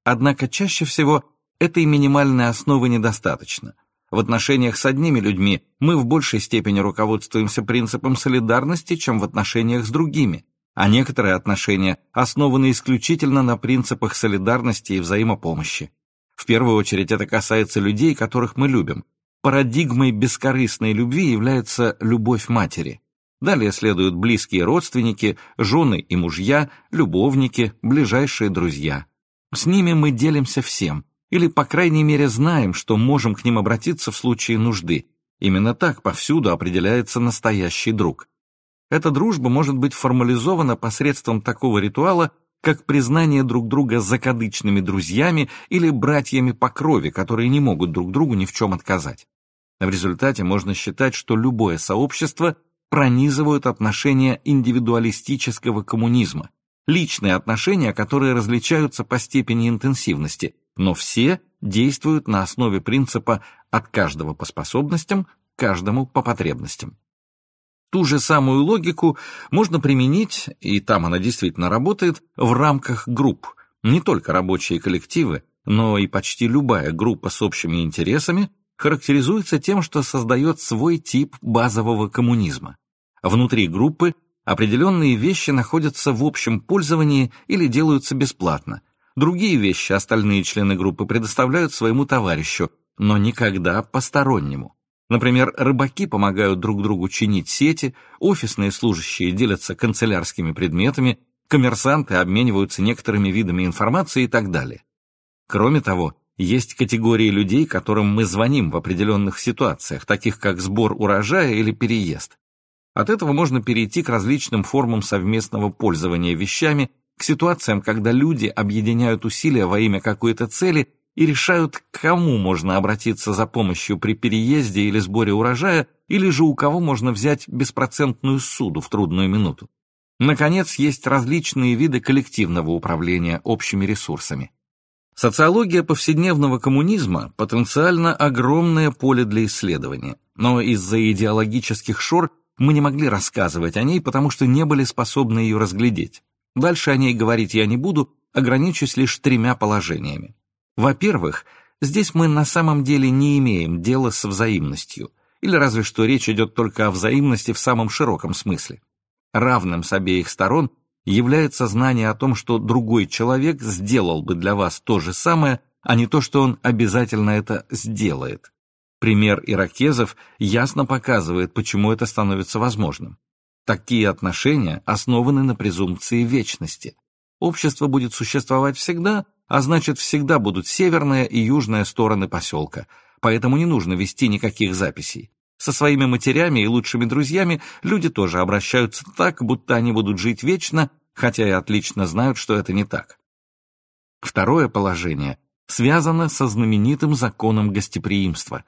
Однако чаще всего этой минимальной основы недостаточно. В отношениях с одними людьми мы в большей степени руководствуемся принципом солидарности, чем в отношениях с другими, а некоторые отношения основаны исключительно на принципах солидарности и взаимопомощи. В первую очередь это касается людей, которых мы любим. Парадигмой бескорыстной любви является любовь матери. Далее следуют близкие родственники, жены и мужья, любовники, ближайшие друзья. С ними мы делимся всем, или, по крайней мере, знаем, что можем к ним обратиться в случае нужды. Именно так повсюду определяется настоящий друг. Эта дружба может быть формализована посредством такого ритуала, как признание друг друга закадычными друзьями или братьями по крови, которые не могут друг другу ни в чем отказать. В результате можно считать, что любое сообщество пронизывают отношения индивидуалистического коммунизма, личные отношения, которые различаются по степени интенсивности, но все действуют на основе принципа «от каждого по способностям, каждому по потребностям». Ту же самую логику можно применить, и там она действительно работает, в рамках групп. Не только рабочие коллективы, но и почти любая группа с общими интересами характеризуется тем, что создает свой тип базового коммунизма. Внутри группы определенные вещи находятся в общем пользовании или делаются бесплатно – Другие вещи остальные члены группы предоставляют своему товарищу, но никогда постороннему. Например, рыбаки помогают друг другу чинить сети, офисные служащие делятся канцелярскими предметами, коммерсанты обмениваются некоторыми видами информации и так далее. Кроме того, есть категории людей, которым мы звоним в определенных ситуациях, таких как сбор урожая или переезд. От этого можно перейти к различным формам совместного пользования вещами к ситуациям, когда люди объединяют усилия во имя какой-то цели и решают, к кому можно обратиться за помощью при переезде или сборе урожая, или же у кого можно взять беспроцентную суду в трудную минуту. Наконец, есть различные виды коллективного управления общими ресурсами. Социология повседневного коммунизма – потенциально огромное поле для исследования, но из-за идеологических шор мы не могли рассказывать о ней, потому что не были способны ее разглядеть. Дальше о ней говорить я не буду, ограничусь лишь тремя положениями. Во-первых, здесь мы на самом деле не имеем дела с взаимностью, или разве что речь идет только о взаимности в самом широком смысле. Равным с обеих сторон является знание о том, что другой человек сделал бы для вас то же самое, а не то, что он обязательно это сделает. Пример иракезов ясно показывает, почему это становится возможным. Такие отношения основаны на презумпции вечности. Общество будет существовать всегда, а значит всегда будут северная и южная стороны поселка, поэтому не нужно вести никаких записей. Со своими матерями и лучшими друзьями люди тоже обращаются так, будто они будут жить вечно, хотя и отлично знают, что это не так. Второе положение связано со знаменитым законом гостеприимства.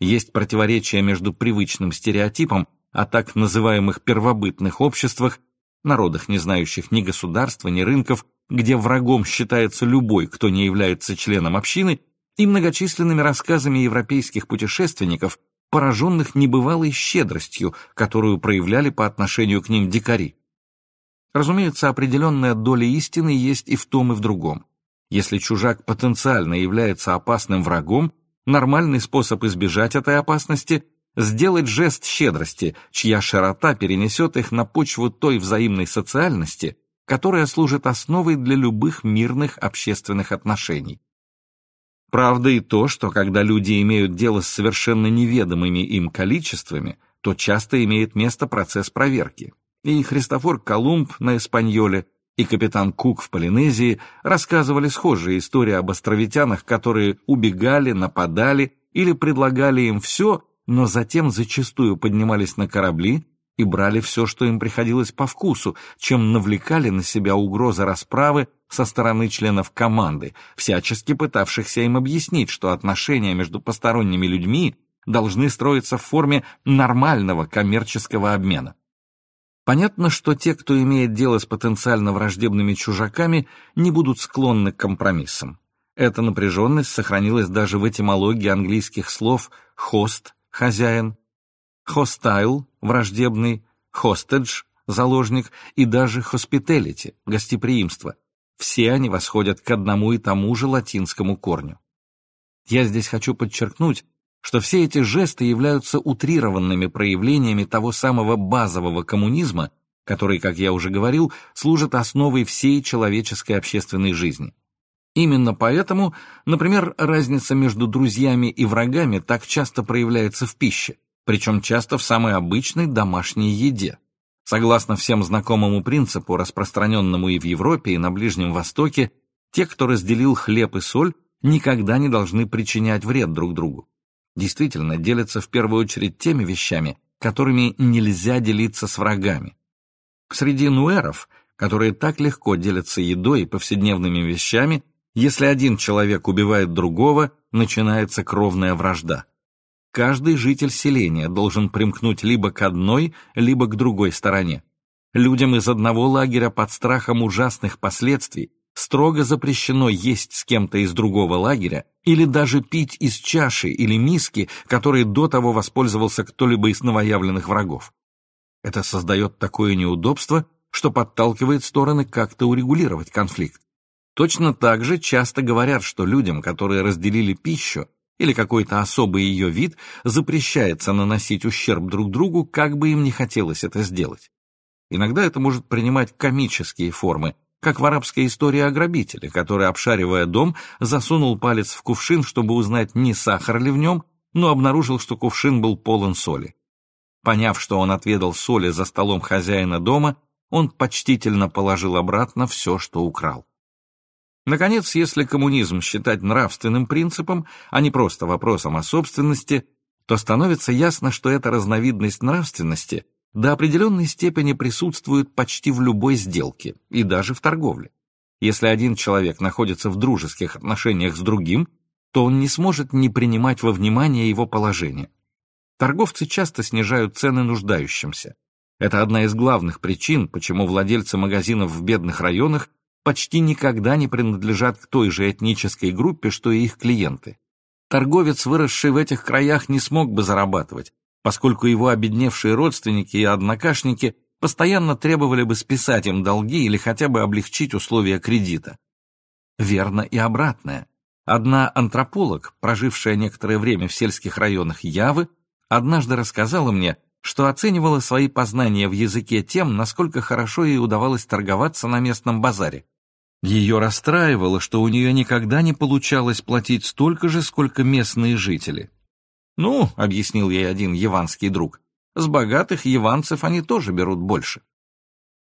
Есть противоречие между привычным стереотипом о так называемых первобытных обществах, народах, не знающих ни государства, ни рынков, где врагом считается любой, кто не является членом общины, и многочисленными рассказами европейских путешественников, пораженных небывалой щедростью, которую проявляли по отношению к ним дикари. Разумеется, определенная доля истины есть и в том, и в другом. Если чужак потенциально является опасным врагом, нормальный способ избежать этой опасности – сделать жест щедрости, чья широта перенесет их на почву той взаимной социальности, которая служит основой для любых мирных общественных отношений. Правда и то, что когда люди имеют дело с совершенно неведомыми им количествами, то часто имеет место процесс проверки. И Христофор Колумб на Испаньоле, и капитан Кук в Полинезии рассказывали схожие истории об островитянах, которые убегали, нападали или предлагали им все, но затем зачастую поднимались на корабли и брали все, что им приходилось по вкусу, чем навлекали на себя угрозы расправы со стороны членов команды, всячески пытавшихся им объяснить, что отношения между посторонними людьми должны строиться в форме нормального коммерческого обмена. Понятно, что те, кто имеет дело с потенциально враждебными чужаками, не будут склонны к компромиссам. Эта напряженность сохранилась даже в этимологии английских слов «хост» — «хозяин», «хостайл» — «враждебный», «хостедж» — «заложник» и даже «hospitality» — «гостеприимство». Все они восходят к одному и тому же латинскому корню. Я здесь хочу подчеркнуть, что все эти жесты являются утрированными проявлениями того самого базового коммунизма, который, как я уже говорил, служит основой всей человеческой общественной жизни. Именно поэтому, например, разница между друзьями и врагами так часто проявляется в пище, причем часто в самой обычной домашней еде. Согласно всем знакомому принципу, распространенному и в Европе, и на Ближнем Востоке, те, кто разделил хлеб и соль, никогда не должны причинять вред друг другу. Действительно, делятся в первую очередь теми вещами, которыми нельзя делиться с врагами. Среди нуэров, которые так легко делятся едой и повседневными вещами, если один человек убивает другого, начинается кровная вражда каждый житель селения должен примкнуть либо к одной, либо к другой стороне. Людям из одного лагеря под страхом ужасных последствий строго запрещено есть с кем-то из другого лагеря или даже пить из чаши или миски, которой до того воспользовался кто-либо из новоявленных врагов. Это создает такое неудобство, что подталкивает стороны как-то урегулировать конфликт. Точно так же часто говорят, что людям, которые разделили пищу, или какой-то особый ее вид запрещается наносить ущерб друг другу, как бы им не хотелось это сделать. Иногда это может принимать комические формы, как в арабской истории о грабителе, который, обшаривая дом, засунул палец в кувшин, чтобы узнать, не сахар ли в нем, но обнаружил, что кувшин был полон соли. Поняв, что он отведал соли за столом хозяина дома, он почтительно положил обратно все, что украл. Наконец, если коммунизм считать нравственным принципом, а не просто вопросом о собственности, то становится ясно, что эта разновидность нравственности до определенной степени присутствует почти в любой сделке и даже в торговле. Если один человек находится в дружеских отношениях с другим, то он не сможет не принимать во внимание его положение. Торговцы часто снижают цены нуждающимся. Это одна из главных причин, почему владельцы магазинов в бедных районах почти никогда не принадлежат к той же этнической группе, что и их клиенты. Торговец, выросший в этих краях, не смог бы зарабатывать, поскольку его обедневшие родственники и однокашники постоянно требовали бы списать им долги или хотя бы облегчить условия кредита. Верно и обратное. Одна антрополог, прожившая некоторое время в сельских районах Явы, однажды рассказала мне, что оценивала свои познания в языке тем, насколько хорошо ей удавалось торговаться на местном базаре. Ее расстраивало, что у нее никогда не получалось платить столько же, сколько местные жители. «Ну», — объяснил ей один яванский друг, — «с богатых яванцев они тоже берут больше».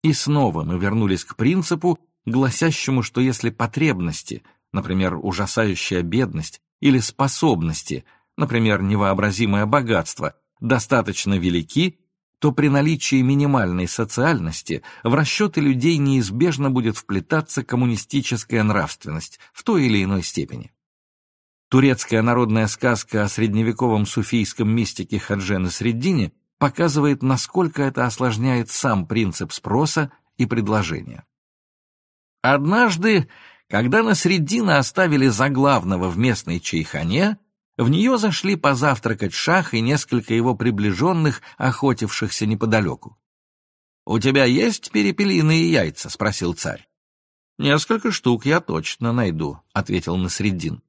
И снова мы вернулись к принципу, гласящему, что если потребности, например, ужасающая бедность, или способности, например, невообразимое богатство, достаточно велики, то при наличии минимальной социальности в расчеты людей неизбежно будет вплетаться коммунистическая нравственность в той или иной степени. Турецкая народная сказка о средневековом суфийском мистике Хаджена Среддине показывает, насколько это осложняет сам принцип спроса и предложения. Однажды, когда на Среддина оставили заглавного в местной чайхане, в нее зашли позавтракать шах и несколько его приближенных, охотившихся неподалеку. «У тебя есть перепелиные яйца?» — спросил царь. «Несколько штук я точно найду», — ответил Насреддин.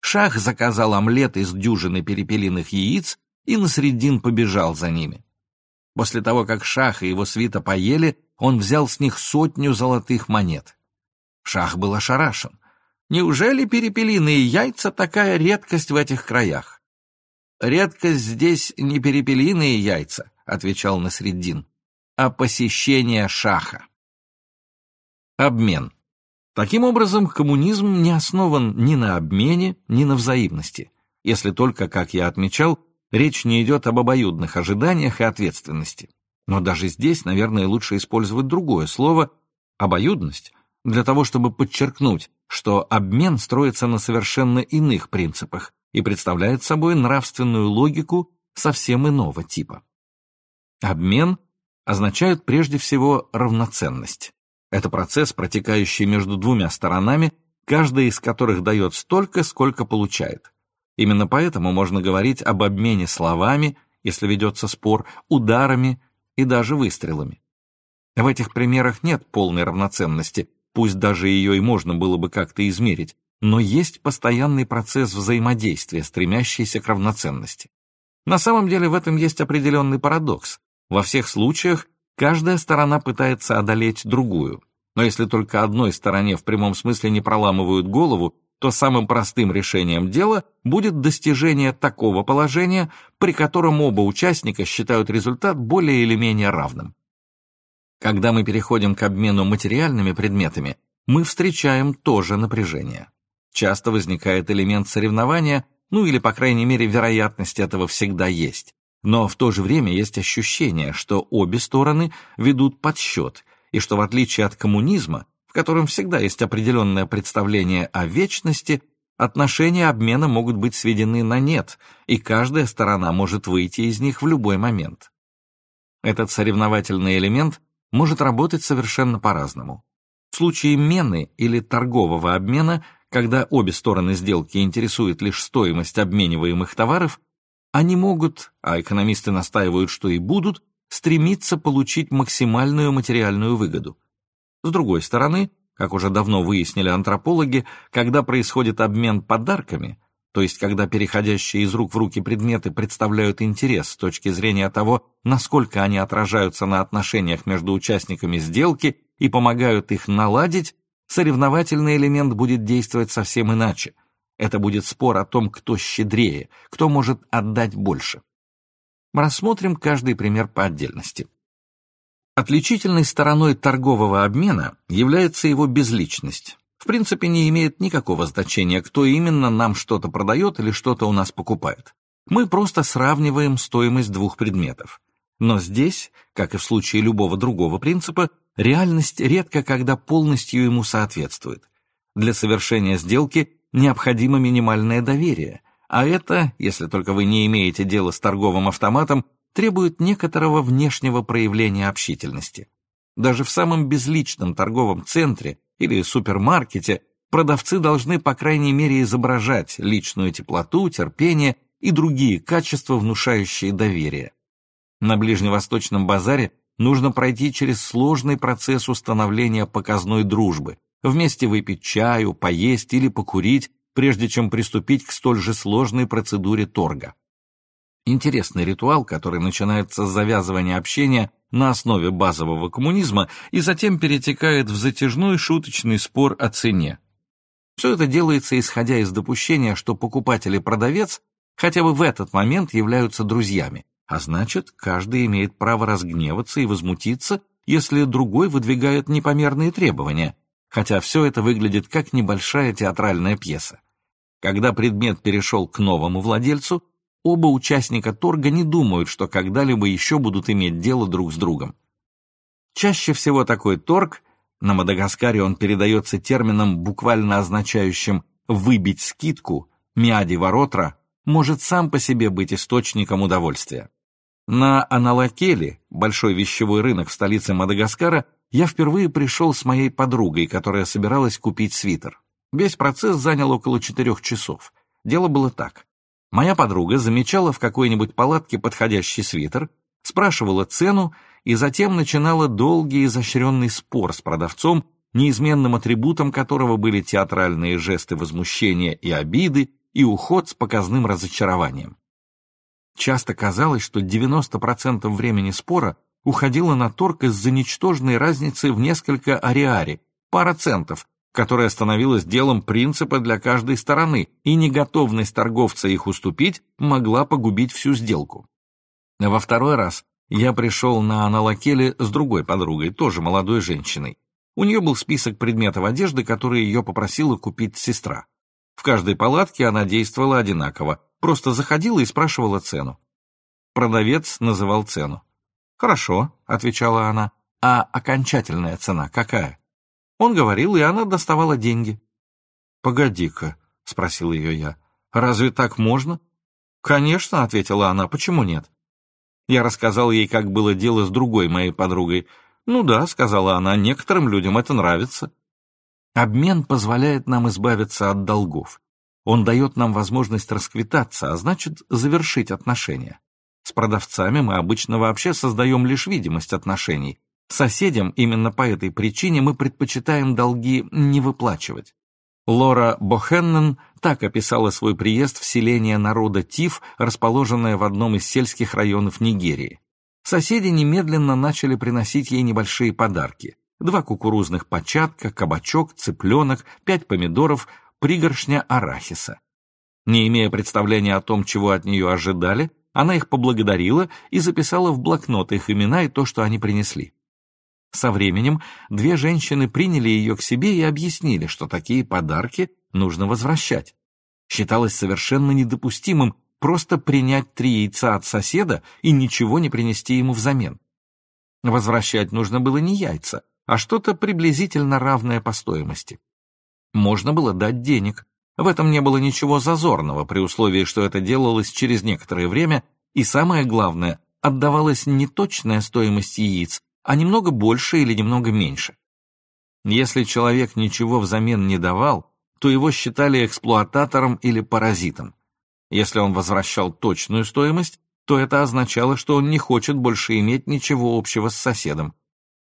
Шах заказал омлет из дюжины перепелиных яиц, и Насреддин побежал за ними. После того, как Шах и его свита поели, он взял с них сотню золотых монет. Шах был ошарашен. Неужели перепелиные яйца такая редкость в этих краях? Редкость здесь не перепелиные яйца, отвечал Насреддин, а посещение шаха. Обмен. Таким образом, коммунизм не основан ни на обмене, ни на взаимности, если только, как я отмечал, речь не идет об обоюдных ожиданиях и ответственности. Но даже здесь, наверное, лучше использовать другое слово «обоюдность», для того, чтобы подчеркнуть, что обмен строится на совершенно иных принципах и представляет собой нравственную логику совсем иного типа. Обмен означает прежде всего равноценность. Это процесс, протекающий между двумя сторонами, каждая из которых дает столько, сколько получает. Именно поэтому можно говорить об обмене словами, если ведется спор, ударами и даже выстрелами. В этих примерах нет полной равноценности, пусть даже ее и можно было бы как-то измерить, но есть постоянный процесс взаимодействия, стремящийся к равноценности. На самом деле в этом есть определенный парадокс. Во всех случаях каждая сторона пытается одолеть другую. Но если только одной стороне в прямом смысле не проламывают голову, то самым простым решением дела будет достижение такого положения, при котором оба участника считают результат более или менее равным. Когда мы переходим к обмену материальными предметами, мы встречаем тоже напряжение. Часто возникает элемент соревнования, ну или, по крайней мере, вероятность этого всегда есть. Но в то же время есть ощущение, что обе стороны ведут подсчет, и что в отличие от коммунизма, в котором всегда есть определенное представление о вечности, отношения обмена могут быть сведены на нет, и каждая сторона может выйти из них в любой момент. Этот соревновательный элемент может работать совершенно по-разному. В случае мены или торгового обмена, когда обе стороны сделки интересует лишь стоимость обмениваемых товаров, они могут, а экономисты настаивают, что и будут, стремиться получить максимальную материальную выгоду. С другой стороны, как уже давно выяснили антропологи, когда происходит обмен подарками, то есть когда переходящие из рук в руки предметы представляют интерес с точки зрения того, насколько они отражаются на отношениях между участниками сделки и помогают их наладить, соревновательный элемент будет действовать совсем иначе. Это будет спор о том, кто щедрее, кто может отдать больше. Рассмотрим каждый пример по отдельности. Отличительной стороной торгового обмена является его безличность. В принципе, не имеет никакого значения, кто именно нам что-то продает или что-то у нас покупает. Мы просто сравниваем стоимость двух предметов. Но здесь, как и в случае любого другого принципа, реальность редко когда полностью ему соответствует. Для совершения сделки необходимо минимальное доверие, а это, если только вы не имеете дела с торговым автоматом, требует некоторого внешнего проявления общительности. Даже в самом безличном торговом центре или супермаркете продавцы должны, по крайней мере, изображать личную теплоту, терпение и другие качества, внушающие доверие. На ближневосточном базаре нужно пройти через сложный процесс установления показной дружбы, вместе выпить чаю, поесть или покурить, прежде чем приступить к столь же сложной процедуре торга. Интересный ритуал, который начинается с завязывания общения на основе базового коммунизма и затем перетекает в затяжной шуточный спор о цене. Все это делается исходя из допущения, что покупатель и продавец хотя бы в этот момент являются друзьями, а значит, каждый имеет право разгневаться и возмутиться, если другой выдвигает непомерные требования, хотя все это выглядит как небольшая театральная пьеса. Когда предмет перешел к новому владельцу, оба участника торга не думают, что когда-либо еще будут иметь дело друг с другом. Чаще всего такой торг, на Мадагаскаре он передается термином, буквально означающим «выбить скидку», «миади воротра», может сам по себе быть источником удовольствия. На Аналакеле, большой вещевой рынок в столице Мадагаскара, я впервые пришел с моей подругой, которая собиралась купить свитер. Весь процесс занял около четырех часов. Дело было так. Моя подруга замечала в какой-нибудь палатке подходящий свитер, спрашивала цену и затем начинала долгий изощренный спор с продавцом, неизменным атрибутом которого были театральные жесты возмущения и обиды и уход с показным разочарованием. Часто казалось, что 90% времени спора уходило на торг из-за ничтожной разницы в несколько ариари, пара центов, которая становилась делом принципа для каждой стороны, и неготовность торговца их уступить могла погубить всю сделку. Во второй раз я пришел на Аналакеле с другой подругой, тоже молодой женщиной. У нее был список предметов одежды, которые ее попросила купить сестра. В каждой палатке она действовала одинаково, просто заходила и спрашивала цену. Продавец называл цену. «Хорошо», — отвечала она, — «а окончательная цена какая?» Он говорил, и она доставала деньги. «Погоди-ка», — спросил ее я, — «разве так можно?» «Конечно», — ответила она, — «почему нет?» Я рассказал ей, как было дело с другой моей подругой. «Ну да», — сказала она, — «некоторым людям это нравится». Обмен позволяет нам избавиться от долгов. Он дает нам возможность расквитаться, а значит, завершить отношения. С продавцами мы обычно вообще создаем лишь видимость отношений. Соседям именно по этой причине мы предпочитаем долги не выплачивать. Лора Бохеннен так описала свой приезд в селение народа Тиф, расположенное в одном из сельских районов Нигерии. Соседи немедленно начали приносить ей небольшие подарки два кукурузных початка, кабачок, цыпленок, пять помидоров, пригоршня арахиса. Не имея представления о том, чего от нее ожидали, она их поблагодарила и записала в блокнот их имена и то, что они принесли. Со временем две женщины приняли ее к себе и объяснили, что такие подарки нужно возвращать. Считалось совершенно недопустимым просто принять три яйца от соседа и ничего не принести ему взамен. Возвращать нужно было не яйца, а что-то приблизительно равное по стоимости. Можно было дать денег. В этом не было ничего зазорного, при условии, что это делалось через некоторое время, и самое главное, отдавалась не точная стоимость яиц, а немного больше или немного меньше. Если человек ничего взамен не давал, то его считали эксплуататором или паразитом. Если он возвращал точную стоимость, то это означало, что он не хочет больше иметь ничего общего с соседом.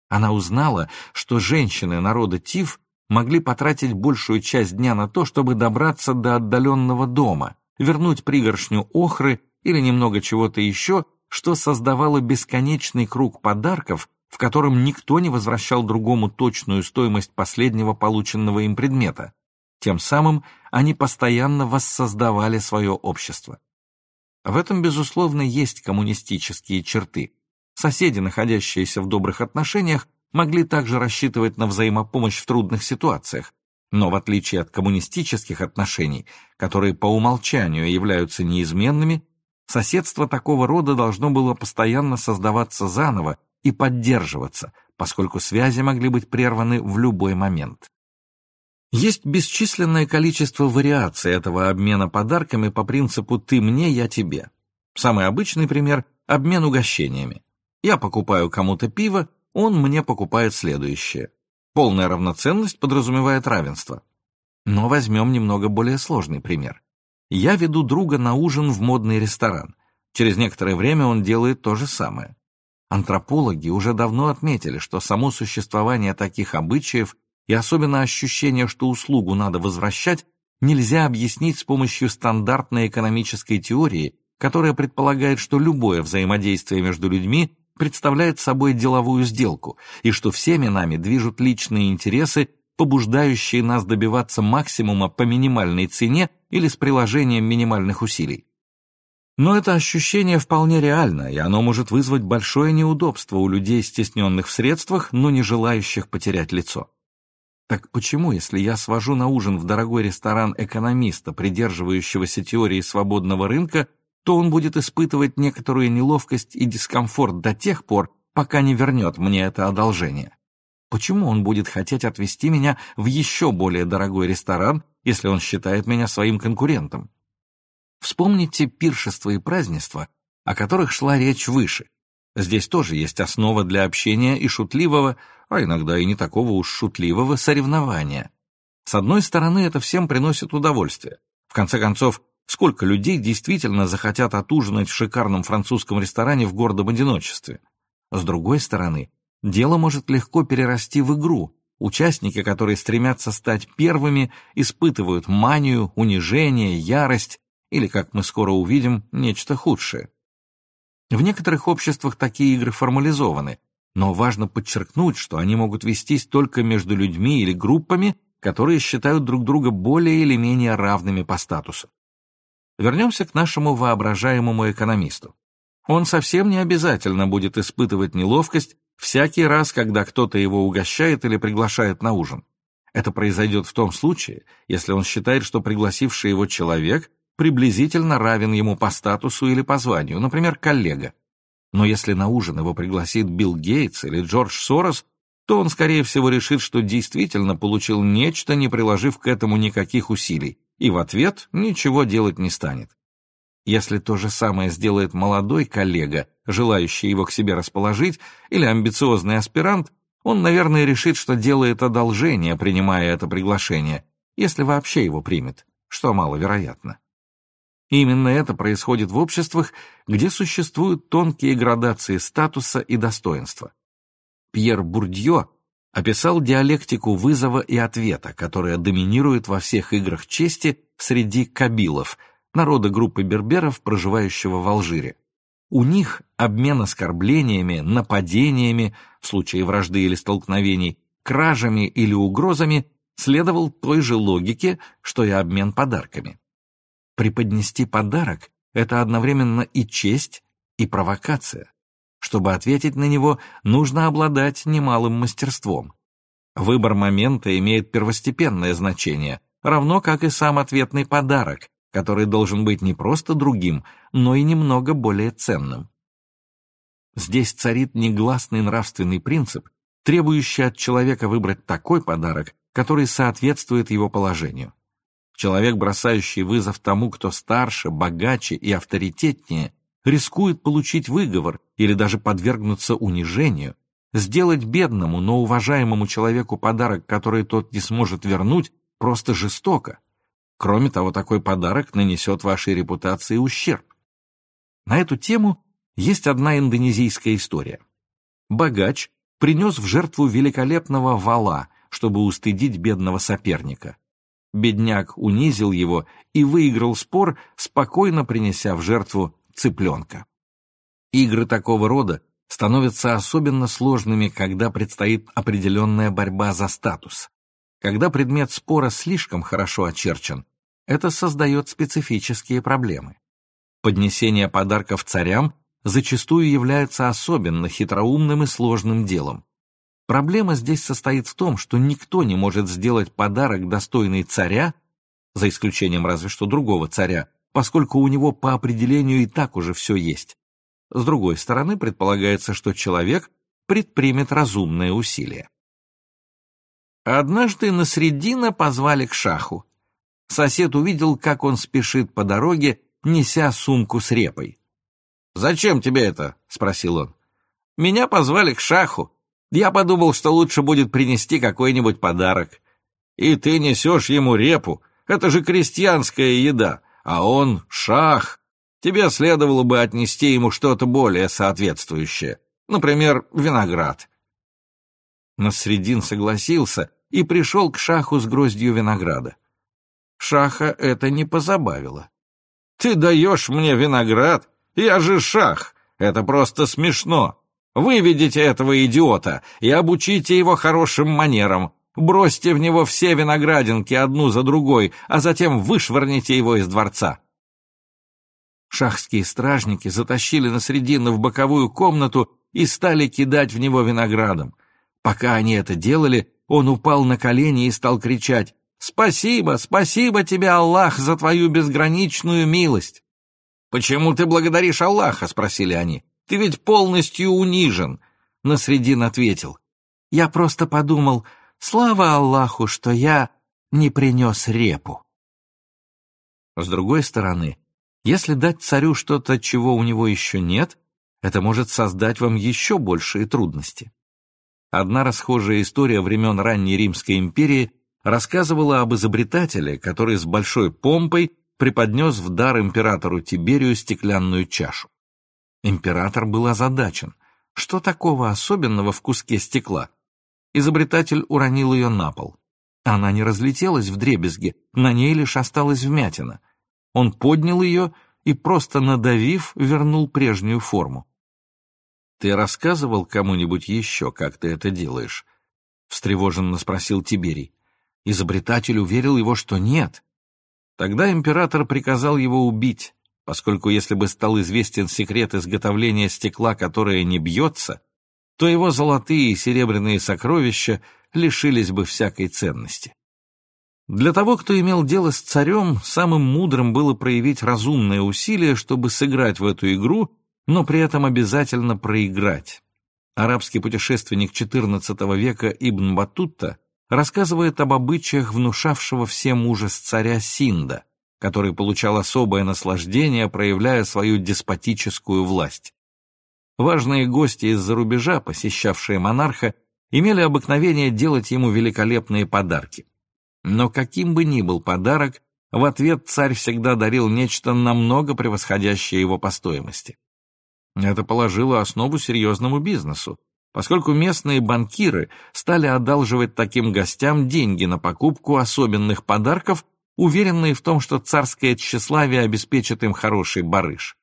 Она узнала, что женщины народа Тиф могли потратить большую часть дня на то, чтобы добраться до отдаленного дома, вернуть пригоршню охры или немного чего-то еще, что создавало бесконечный круг подарков, в котором никто не возвращал другому точную стоимость последнего полученного им предмета. Тем самым они постоянно воссоздавали свое общество. В этом, безусловно, есть коммунистические черты – Соседи, находящиеся в добрых отношениях, могли также рассчитывать на взаимопомощь в трудных ситуациях, но в отличие от коммунистических отношений, которые по умолчанию являются неизменными, соседство такого рода должно было постоянно создаваться заново и поддерживаться, поскольку связи могли быть прерваны в любой момент. Есть бесчисленное количество вариаций этого обмена подарками по принципу «ты мне, я тебе». Самый обычный пример – обмен угощениями. Я покупаю кому-то пиво, он мне покупает следующее. Полная равноценность подразумевает равенство. Но возьмем немного более сложный пример. Я веду друга на ужин в модный ресторан. Через некоторое время он делает то же самое. Антропологи уже давно отметили, что само существование таких обычаев и особенно ощущение, что услугу надо возвращать, нельзя объяснить с помощью стандартной экономической теории, которая предполагает, что любое взаимодействие между людьми представляет собой деловую сделку, и что всеми нами движут личные интересы, побуждающие нас добиваться максимума по минимальной цене или с приложением минимальных усилий. Но это ощущение вполне реально, и оно может вызвать большое неудобство у людей, стесненных в средствах, но не желающих потерять лицо. Так почему, если я свожу на ужин в дорогой ресторан экономиста, придерживающегося теории свободного рынка, то он будет испытывать некоторую неловкость и дискомфорт до тех пор, пока не вернет мне это одолжение. Почему он будет хотеть отвезти меня в еще более дорогой ресторан, если он считает меня своим конкурентом? Вспомните пиршества и празднества, о которых шла речь выше. Здесь тоже есть основа для общения и шутливого, а иногда и не такого уж шутливого соревнования. С одной стороны, это всем приносит удовольствие. В конце концов, Сколько людей действительно захотят отужинать в шикарном французском ресторане в гордом одиночестве? С другой стороны, дело может легко перерасти в игру, участники, которые стремятся стать первыми, испытывают манию, унижение, ярость или, как мы скоро увидим, нечто худшее. В некоторых обществах такие игры формализованы, но важно подчеркнуть, что они могут вестись только между людьми или группами, которые считают друг друга более или менее равными по статусу. Вернемся к нашему воображаемому экономисту. Он совсем не обязательно будет испытывать неловкость всякий раз, когда кто-то его угощает или приглашает на ужин. Это произойдет в том случае, если он считает, что пригласивший его человек приблизительно равен ему по статусу или по званию, например, коллега. Но если на ужин его пригласит Билл Гейтс или Джордж Сорос, то он, скорее всего, решит, что действительно получил нечто, не приложив к этому никаких усилий, и в ответ ничего делать не станет. Если то же самое сделает молодой коллега, желающий его к себе расположить, или амбициозный аспирант, он, наверное, решит, что делает одолжение, принимая это приглашение, если вообще его примет, что маловероятно. Именно это происходит в обществах, где существуют тонкие градации статуса и достоинства. Пьер Бурдье описал диалектику вызова и ответа, которая доминирует во всех играх чести среди кабилов, народа группы берберов, проживающего в Алжире. У них обмен оскорблениями, нападениями, в случае вражды или столкновений, кражами или угрозами следовал той же логике, что и обмен подарками. Преподнести подарок – это одновременно и честь, и провокация. Чтобы ответить на него, нужно обладать немалым мастерством. Выбор момента имеет первостепенное значение, равно как и сам ответный подарок, который должен быть не просто другим, но и немного более ценным. Здесь царит негласный нравственный принцип, требующий от человека выбрать такой подарок, который соответствует его положению. Человек, бросающий вызов тому, кто старше, богаче и авторитетнее, рискует получить выговор или даже подвергнуться унижению, сделать бедному, но уважаемому человеку подарок, который тот не сможет вернуть, просто жестоко. Кроме того, такой подарок нанесет вашей репутации ущерб. На эту тему есть одна индонезийская история. Богач принес в жертву великолепного вала, чтобы устыдить бедного соперника. Бедняк унизил его и выиграл спор, спокойно принеся в жертву цыпленка. Игры такого рода становятся особенно сложными, когда предстоит определенная борьба за статус. Когда предмет спора слишком хорошо очерчен, это создает специфические проблемы. Поднесение подарков царям зачастую является особенно хитроумным и сложным делом. Проблема здесь состоит в том, что никто не может сделать подарок, достойный царя, за исключением разве что другого царя, поскольку у него по определению и так уже все есть. С другой стороны, предполагается, что человек предпримет разумные усилия. Однажды на средина позвали к шаху. Сосед увидел, как он спешит по дороге, неся сумку с репой. «Зачем тебе это?» — спросил он. «Меня позвали к шаху. Я подумал, что лучше будет принести какой-нибудь подарок. И ты несешь ему репу. Это же крестьянская еда а он шах. Тебе следовало бы отнести ему что-то более соответствующее, например, виноград. Насредин согласился и пришел к шаху с гроздью винограда. Шаха это не позабавило. «Ты даешь мне виноград? Я же шах! Это просто смешно! Выведите этого идиота и обучите его хорошим манерам, Бросьте в него все виноградинки одну за другой, а затем вышвырните его из дворца. Шахские стражники затащили на средину в боковую комнату и стали кидать в него виноградом. Пока они это делали, он упал на колени и стал кричать «Спасибо, спасибо тебе, Аллах, за твою безграничную милость!» «Почему ты благодаришь Аллаха?» — спросили они. «Ты ведь полностью унижен!» Насредин ответил. «Я просто подумал, слава Аллаху, что я не принес репу». С другой стороны, если дать царю что-то, чего у него еще нет, это может создать вам еще большие трудности. Одна расхожая история времен ранней Римской империи рассказывала об изобретателе, который с большой помпой преподнес в дар императору Тиберию стеклянную чашу. Император был озадачен. Что такого особенного в куске стекла? Изобретатель уронил ее на пол. Она не разлетелась в дребезги, на ней лишь осталась вмятина. Он поднял ее и, просто надавив, вернул прежнюю форму. «Ты рассказывал кому-нибудь еще, как ты это делаешь?» — встревоженно спросил Тиберий. Изобретатель уверил его, что нет. Тогда император приказал его убить, поскольку если бы стал известен секрет изготовления стекла, которое не бьется, то его золотые и серебряные сокровища лишились бы всякой ценности. Для того, кто имел дело с царем, самым мудрым было проявить разумное усилие, чтобы сыграть в эту игру, но при этом обязательно проиграть. Арабский путешественник XIV века Ибн Батутта рассказывает об обычаях внушавшего всем ужас царя Синда, который получал особое наслаждение, проявляя свою деспотическую власть. Важные гости из-за рубежа, посещавшие монарха, имели обыкновение делать ему великолепные подарки. Но каким бы ни был подарок, в ответ царь всегда дарил нечто намного превосходящее его по стоимости. Это положило основу серьезному бизнесу, поскольку местные банкиры стали одалживать таким гостям деньги на покупку особенных подарков, уверенные в том, что царское тщеславие обеспечит им хороший барыш.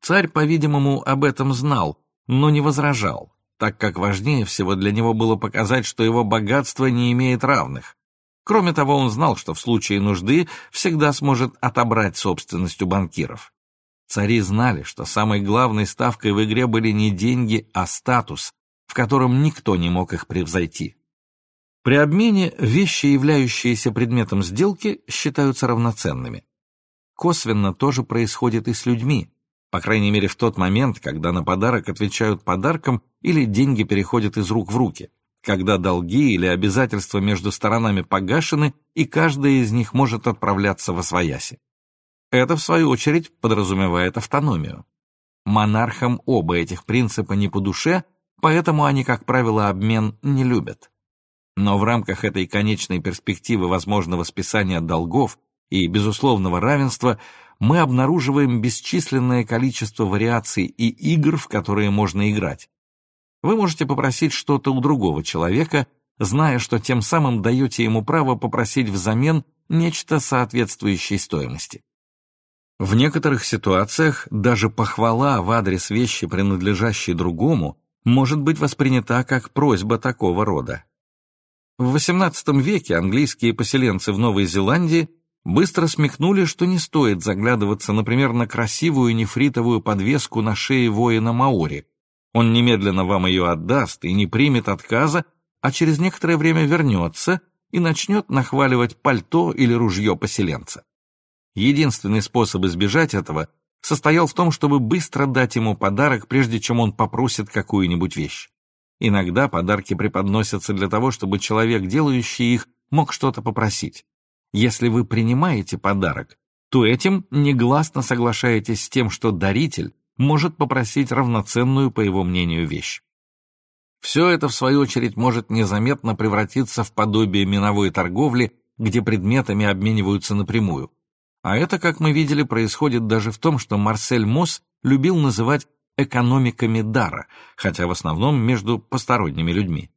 Царь, по-видимому, об этом знал, но не возражал, так как важнее всего для него было показать, что его богатство не имеет равных. Кроме того, он знал, что в случае нужды всегда сможет отобрать собственность у банкиров. Цари знали, что самой главной ставкой в игре были не деньги, а статус, в котором никто не мог их превзойти. При обмене вещи, являющиеся предметом сделки, считаются равноценными. Косвенно тоже происходит и с людьми, по крайней мере в тот момент, когда на подарок отвечают подарком или деньги переходят из рук в руки, когда долги или обязательства между сторонами погашены и каждая из них может отправляться во свояси. Это, в свою очередь, подразумевает автономию. Монархам оба этих принципа не по душе – поэтому они, как правило, обмен не любят. Но в рамках этой конечной перспективы возможного списания долгов и безусловного равенства мы обнаруживаем бесчисленное количество вариаций и игр, в которые можно играть. Вы можете попросить что-то у другого человека, зная, что тем самым даете ему право попросить взамен нечто соответствующей стоимости. В некоторых ситуациях даже похвала в адрес вещи, принадлежащей другому, может быть воспринята как просьба такого рода. В XVIII веке английские поселенцы в Новой Зеландии быстро смекнули, что не стоит заглядываться, например, на красивую нефритовую подвеску на шее воина Маори. Он немедленно вам ее отдаст и не примет отказа, а через некоторое время вернется и начнет нахваливать пальто или ружье поселенца. Единственный способ избежать этого состоял в том, чтобы быстро дать ему подарок, прежде чем он попросит какую-нибудь вещь. Иногда подарки преподносятся для того, чтобы человек, делающий их, мог что-то попросить. Если вы принимаете подарок, то этим негласно соглашаетесь с тем, что даритель может попросить равноценную, по его мнению, вещь. Все это, в свою очередь, может незаметно превратиться в подобие миновой торговли, где предметами обмениваются напрямую. А это, как мы видели, происходит даже в том, что Марсель Мосс любил называть экономиками дара, хотя в основном между посторонними людьми.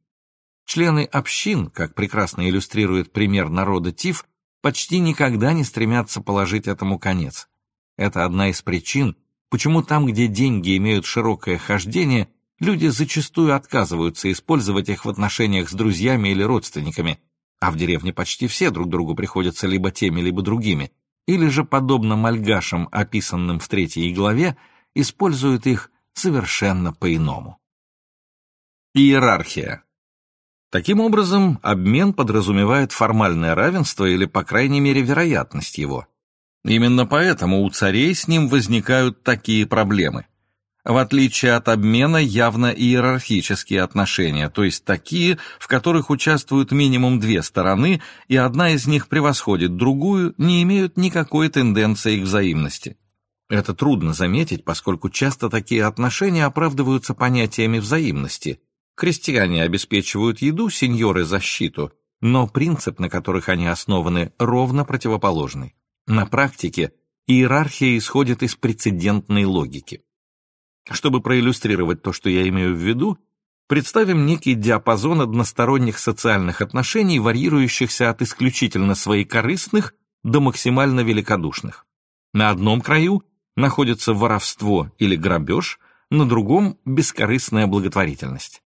Члены общин, как прекрасно иллюстрирует пример народа Тиф, почти никогда не стремятся положить этому конец. Это одна из причин, почему там, где деньги имеют широкое хождение, люди зачастую отказываются использовать их в отношениях с друзьями или родственниками, а в деревне почти все друг другу приходятся либо теми, либо другими – или же, подобно мальгашам, описанным в третьей главе, используют их совершенно по-иному. Иерархия. Таким образом, обмен подразумевает формальное равенство или, по крайней мере, вероятность его. Именно поэтому у царей с ним возникают такие проблемы. В отличие от обмена, явно иерархические отношения, то есть такие, в которых участвуют минимум две стороны, и одна из них превосходит другую, не имеют никакой тенденции к взаимности. Это трудно заметить, поскольку часто такие отношения оправдываются понятиями взаимности. Крестьяне обеспечивают еду, сеньоры – защиту, но принцип, на которых они основаны, ровно противоположный. На практике иерархия исходит из прецедентной логики. Чтобы проиллюстрировать то, что я имею в виду, представим некий диапазон односторонних социальных отношений, варьирующихся от исключительно своекорыстных до максимально великодушных. На одном краю находится воровство или грабеж, на другом – бескорыстная благотворительность.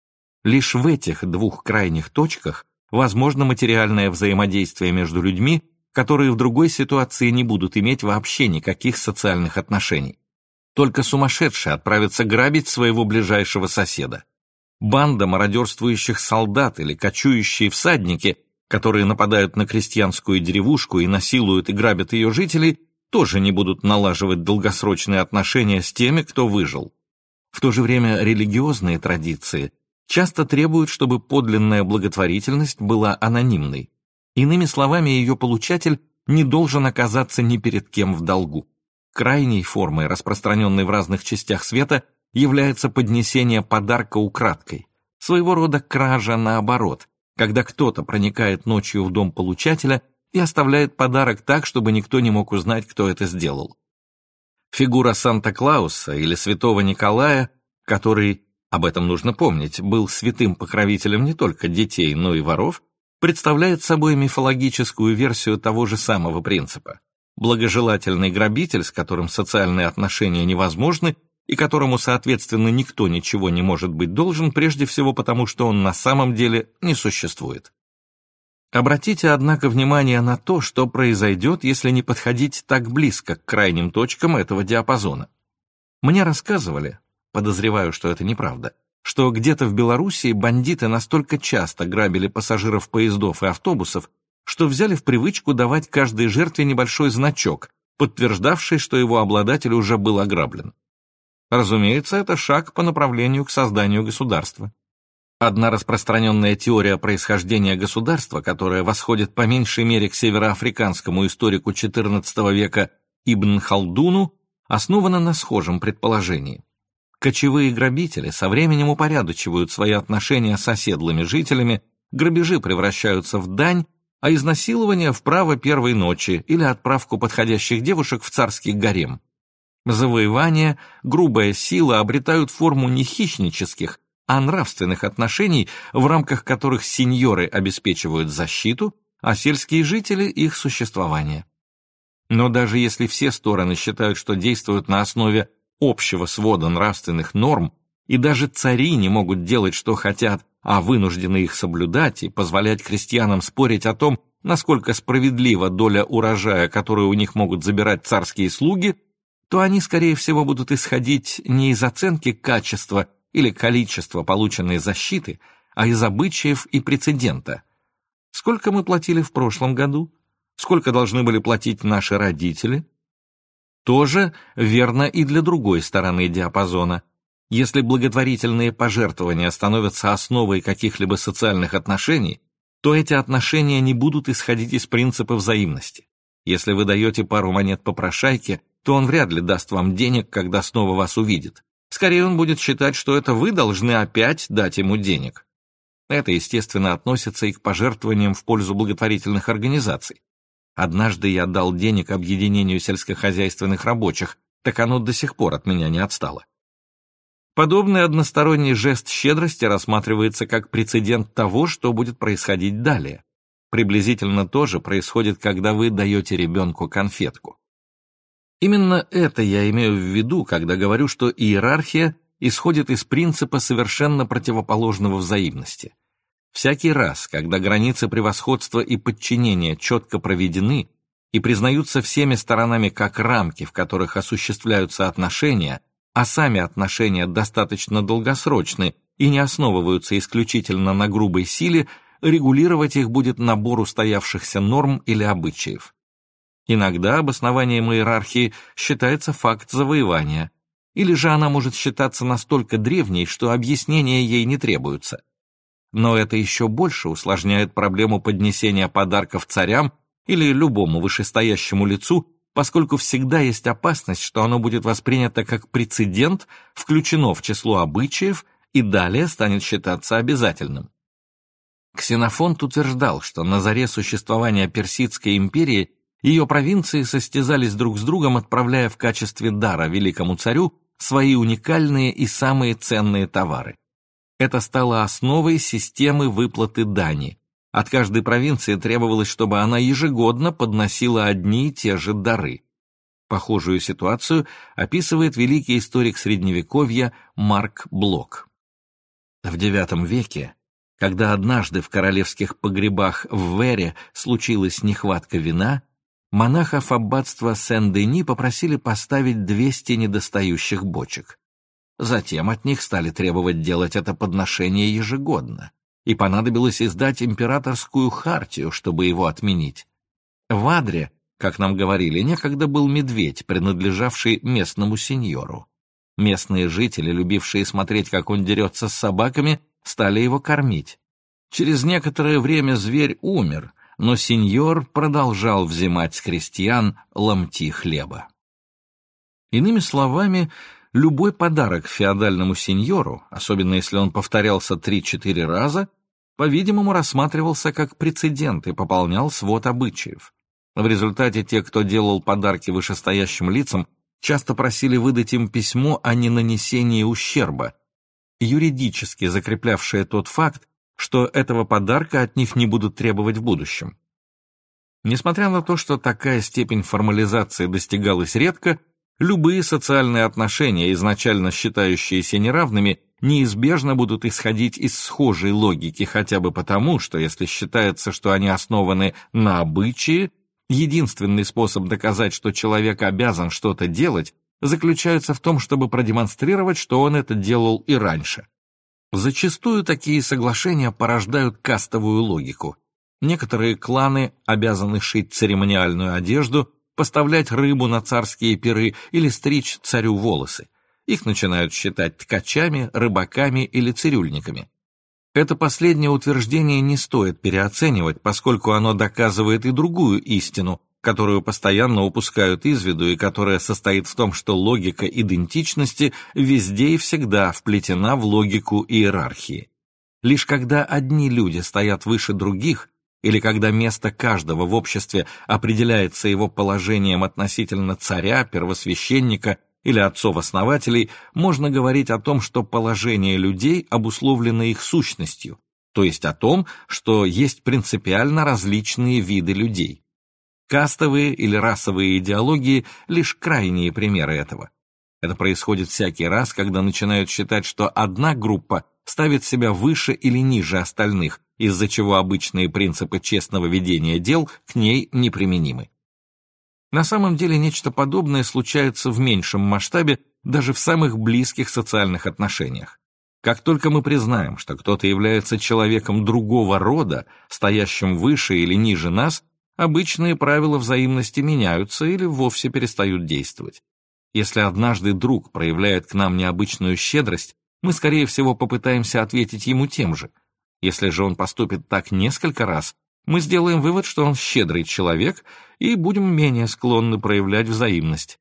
Лишь в этих двух крайних точках возможно материальное взаимодействие между людьми, которые в другой ситуации не будут иметь вообще никаких социальных отношений. Только сумасшедший отправится грабить своего ближайшего соседа. Банда мародерствующих солдат или кочующие всадники, которые нападают на крестьянскую деревушку и насилуют и грабят ее жителей, тоже не будут налаживать долгосрочные отношения с теми, кто выжил. В то же время религиозные традиции часто требуют, чтобы подлинная благотворительность была анонимной. Иными словами, ее получатель не должен оказаться ни перед кем в долгу. Крайней формой, распространенной в разных частях света, является поднесение подарка украдкой, своего рода кража наоборот, когда кто-то проникает ночью в дом получателя и оставляет подарок так, чтобы никто не мог узнать, кто это сделал. Фигура Санта-Клауса или святого Николая, который, об этом нужно помнить, был святым покровителем не только детей, но и воров, представляет собой мифологическую версию того же самого принципа. Благожелательный грабитель, с которым социальные отношения невозможны и которому, соответственно, никто ничего не может быть должен, прежде всего потому, что он на самом деле не существует. Обратите, однако, внимание на то, что произойдет, если не подходить так близко к крайним точкам этого диапазона. Мне рассказывали, подозреваю, что это неправда, что где-то в Белоруссии бандиты настолько часто грабили пассажиров поездов и автобусов, что взяли в привычку давать каждой жертве небольшой значок, подтверждавший, что его обладатель уже был ограблен. Разумеется, это шаг по направлению к созданию государства. Одна распространенная теория происхождения государства, которая восходит по меньшей мере к североафриканскому историку XIV века Ибн Халдуну, основана на схожем предположении. Кочевые грабители со временем упорядочивают свои отношения с оседлыми жителями, грабежи превращаются в дань, а изнасилование в право первой ночи или отправку подходящих девушек в царский гарем. Завоевания, грубая сила обретают форму не хищнических, а нравственных отношений, в рамках которых сеньоры обеспечивают защиту, а сельские жители – их существование. Но даже если все стороны считают, что действуют на основе общего свода нравственных норм, и даже цари не могут делать, что хотят, а вынуждены их соблюдать и позволять крестьянам спорить о том, насколько справедлива доля урожая, которую у них могут забирать царские слуги, то они, скорее всего, будут исходить не из оценки качества или количество полученной защиты, а из обычаев и прецедента. Сколько мы платили в прошлом году? Сколько должны были платить наши родители? Тоже верно и для другой стороны диапазона. Если благотворительные пожертвования становятся основой каких-либо социальных отношений, то эти отношения не будут исходить из принципа взаимности. Если вы даете пару монет попрошайке, то он вряд ли даст вам денег, когда снова вас увидит. Скорее он будет считать, что это вы должны опять дать ему денег. Это, естественно, относится и к пожертвованиям в пользу благотворительных организаций. Однажды я дал денег объединению сельскохозяйственных рабочих, так оно до сих пор от меня не отстало. Подобный односторонний жест щедрости рассматривается как прецедент того, что будет происходить далее. Приблизительно то же происходит, когда вы даете ребенку конфетку. Именно это я имею в виду, когда говорю, что иерархия исходит из принципа совершенно противоположного взаимности. Всякий раз, когда границы превосходства и подчинения четко проведены и признаются всеми сторонами как рамки, в которых осуществляются отношения, а сами отношения достаточно долгосрочны и не основываются исключительно на грубой силе, регулировать их будет набор устоявшихся норм или обычаев. Иногда обоснованием иерархии считается факт завоевания, или же она может считаться настолько древней, что объяснения ей не требуются. Но это еще больше усложняет проблему поднесения подарков царям или любому вышестоящему лицу, поскольку всегда есть опасность, что оно будет воспринято как прецедент, включено в число обычаев и далее станет считаться обязательным. Ксенофонт утверждал, что на заре существования Персидской империи ее провинции состязались друг с другом, отправляя в качестве дара великому царю свои уникальные и самые ценные товары. Это стало основой системы выплаты дани. От каждой провинции требовалось, чтобы она ежегодно подносила одни и те же дары. Похожую ситуацию описывает великий историк Средневековья Марк Блок. В IX веке, когда однажды в королевских погребах в Вере случилась нехватка вина, монахов аббатства Сен-Дени попросили поставить 200 недостающих бочек. Затем от них стали требовать делать это подношение ежегодно, и понадобилось издать императорскую хартию, чтобы его отменить. В Адре, как нам говорили, некогда был медведь, принадлежавший местному сеньору. Местные жители, любившие смотреть, как он дерется с собаками, стали его кормить. Через некоторое время зверь умер — но сеньор продолжал взимать с крестьян ломти хлеба. Иными словами, любой подарок феодальному сеньору, особенно если он повторялся 3-4 раза, по-видимому, рассматривался как прецедент и пополнял свод обычаев. В результате те, кто делал подарки вышестоящим лицам, часто просили выдать им письмо о ненанесении ущерба, юридически закреплявшее тот факт, что этого подарка от них не будут требовать в будущем. Несмотря на то, что такая степень формализации достигалась редко, любые социальные отношения, изначально считающиеся неравными, неизбежно будут исходить из схожей логики хотя бы потому, что если считается, что они основаны на обычае, единственный способ доказать, что человек обязан что-то делать, заключается в том, чтобы продемонстрировать, что он это делал и раньше. Зачастую такие соглашения порождают кастовую логику. Некоторые кланы обязаны шить церемониальную одежду, поставлять рыбу на царские пиры или стричь царю волосы. Их начинают считать ткачами, рыбаками или цирюльниками. Это последнее утверждение не стоит переоценивать, поскольку оно доказывает и другую истину, которую постоянно упускают из виду и которая состоит в том, что логика идентичности везде и всегда вплетена в логику иерархии. Лишь когда одни люди стоят выше других, или когда место каждого в обществе определяется его положением относительно царя, первосвященника или отцов-основателей, можно говорить о том, что положение людей обусловлено их сущностью, то есть о том, что есть принципиально различные виды людей. Кастовые или расовые идеологии – лишь крайние примеры этого. Это происходит всякий раз, когда начинают считать, что одна группа ставит себя выше или ниже остальных, из-за чего обычные принципы честного ведения дел к ней неприменимы. На самом деле нечто подобное случается в меньшем масштабе даже в самых близких социальных отношениях. Как только мы признаем, что кто-то является человеком другого рода, стоящим выше или ниже нас, обычные правила взаимности меняются или вовсе перестают действовать. Если однажды друг проявляет к нам необычную щедрость, мы, скорее всего, попытаемся ответить ему тем же. Если же он поступит так несколько раз, мы сделаем вывод, что он щедрый человек и будем менее склонны проявлять взаимность.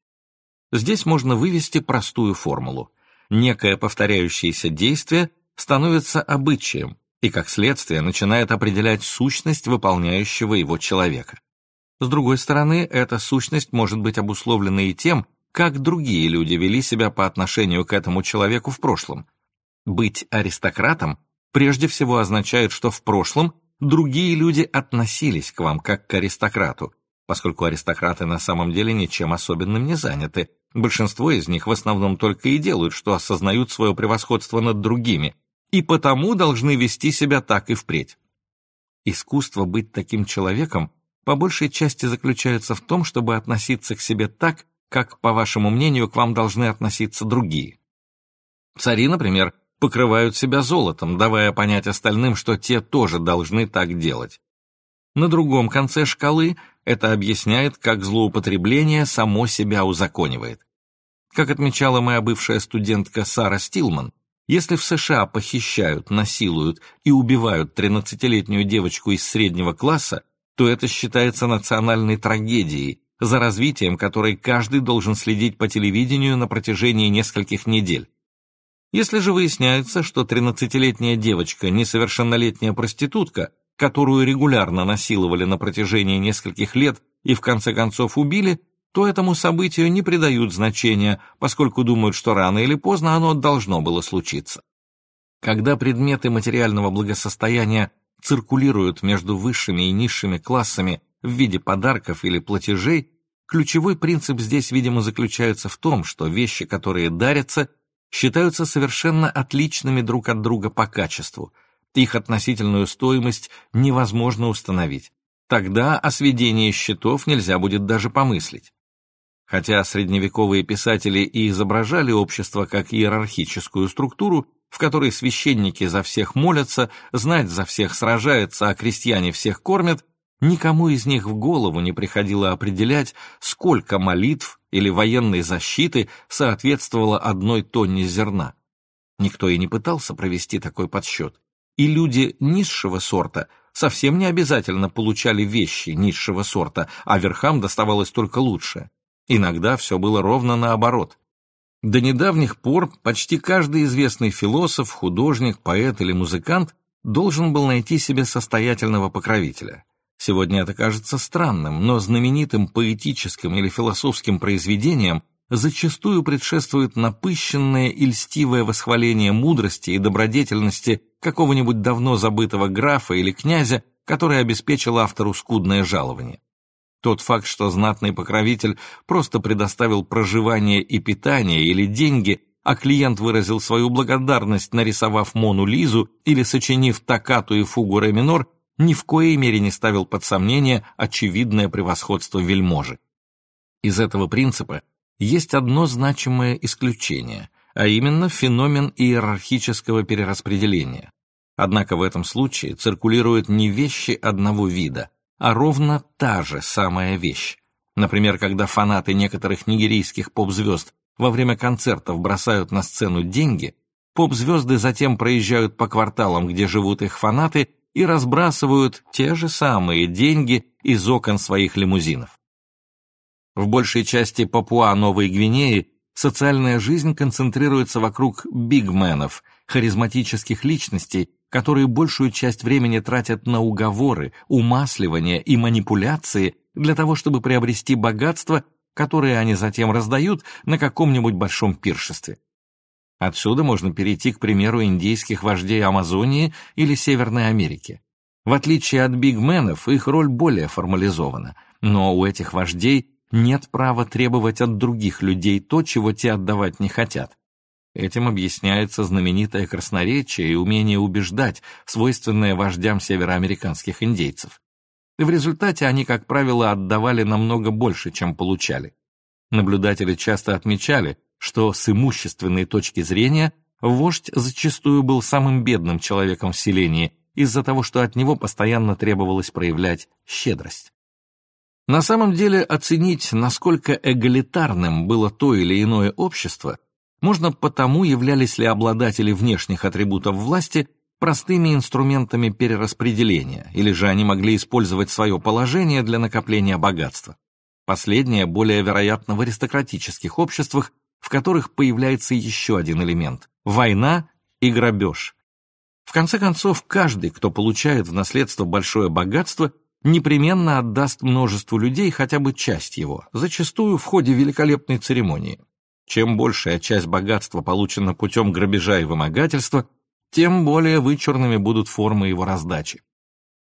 Здесь можно вывести простую формулу. Некое повторяющееся действие становится обычаем, и, как следствие, начинает определять сущность выполняющего его человека. С другой стороны, эта сущность может быть обусловлена и тем, как другие люди вели себя по отношению к этому человеку в прошлом. Быть аристократом прежде всего означает, что в прошлом другие люди относились к вам как к аристократу, поскольку аристократы на самом деле ничем особенным не заняты. Большинство из них в основном только и делают, что осознают свое превосходство над другими, и потому должны вести себя так и впредь. Искусство быть таким человеком по большей части заключается в том, чтобы относиться к себе так, как, по вашему мнению, к вам должны относиться другие. Цари, например, покрывают себя золотом, давая понять остальным, что те тоже должны так делать. На другом конце шкалы Это объясняет, как злоупотребление само себя узаконивает. Как отмечала моя бывшая студентка Сара Стилман, если в США похищают, насилуют и убивают 13-летнюю девочку из среднего класса, то это считается национальной трагедией, за развитием которой каждый должен следить по телевидению на протяжении нескольких недель. Если же выясняется, что 13-летняя девочка несовершеннолетняя проститутка, которую регулярно насиловали на протяжении нескольких лет и в конце концов убили, то этому событию не придают значения, поскольку думают, что рано или поздно оно должно было случиться. Когда предметы материального благосостояния циркулируют между высшими и низшими классами в виде подарков или платежей, ключевой принцип здесь, видимо, заключается в том, что вещи, которые дарятся, считаются совершенно отличными друг от друга по качеству. Их относительную стоимость невозможно установить. Тогда о сведении счетов нельзя будет даже помыслить. Хотя средневековые писатели и изображали общество как иерархическую структуру, в которой священники за всех молятся, знать за всех сражается, а крестьяне всех кормят, никому из них в голову не приходило определять, сколько молитв или военной защиты соответствовало одной тонне зерна. Никто и не пытался провести такой подсчет. И люди низшего сорта совсем не обязательно получали вещи низшего сорта, а верхам доставалось только лучшее. Иногда все было ровно наоборот. До недавних пор почти каждый известный философ, художник, поэт или музыкант должен был найти себе состоятельного покровителя. Сегодня это кажется странным, но знаменитым поэтическим или философским произведениям зачастую предшествует напыщенное и льстивое восхваление мудрости и добродетельности какого-нибудь давно забытого графа или князя, который обеспечил автору скудное жалование. Тот факт, что знатный покровитель просто предоставил проживание и питание или деньги, а клиент выразил свою благодарность, нарисовав Мону Лизу или сочинив токкату и фугу ре минор, ни в коей мере не ставил под сомнение очевидное превосходство вельможи. Из этого принципа есть одно значимое исключение, а именно феномен иерархического перераспределения. Однако в этом случае циркулируют не вещи одного вида – а ровно та же самая вещь. Например, когда фанаты некоторых нигерийских поп-звезд во время концертов бросают на сцену деньги, поп-звезды затем проезжают по кварталам, где живут их фанаты, и разбрасывают те же самые деньги из окон своих лимузинов. В большей части Папуа-Новой Гвинеи социальная жизнь концентрируется вокруг бигменов, харизматических личностей, которые большую часть времени тратят на уговоры, умасливание и манипуляции для того, чтобы приобрести богатство, которое они затем раздают на каком-нибудь большом пиршестве. Отсюда можно перейти к примеру индейских вождей Амазонии или Северной Америки. В отличие от бигменов, их роль более формализована, но у этих вождей нет права требовать от других людей то, чего те отдавать не хотят. Этим объясняется знаменитое красноречие и умение убеждать, свойственное вождям североамериканских индейцев. В результате они, как правило, отдавали намного больше, чем получали. Наблюдатели часто отмечали, что с имущественной точки зрения вождь зачастую был самым бедным человеком в селении из-за того, что от него постоянно требовалось проявлять щедрость. На самом деле оценить, насколько эгалитарным было то или иное общество – можно потому, являлись ли обладатели внешних атрибутов власти простыми инструментами перераспределения, или же они могли использовать свое положение для накопления богатства. Последнее более вероятно в аристократических обществах, в которых появляется еще один элемент – война и грабеж. В конце концов, каждый, кто получает в наследство большое богатство, непременно отдаст множеству людей хотя бы часть его, зачастую в ходе великолепной церемонии. Чем большая часть богатства получена путем грабежа и вымогательства, тем более вычурными будут формы его раздачи.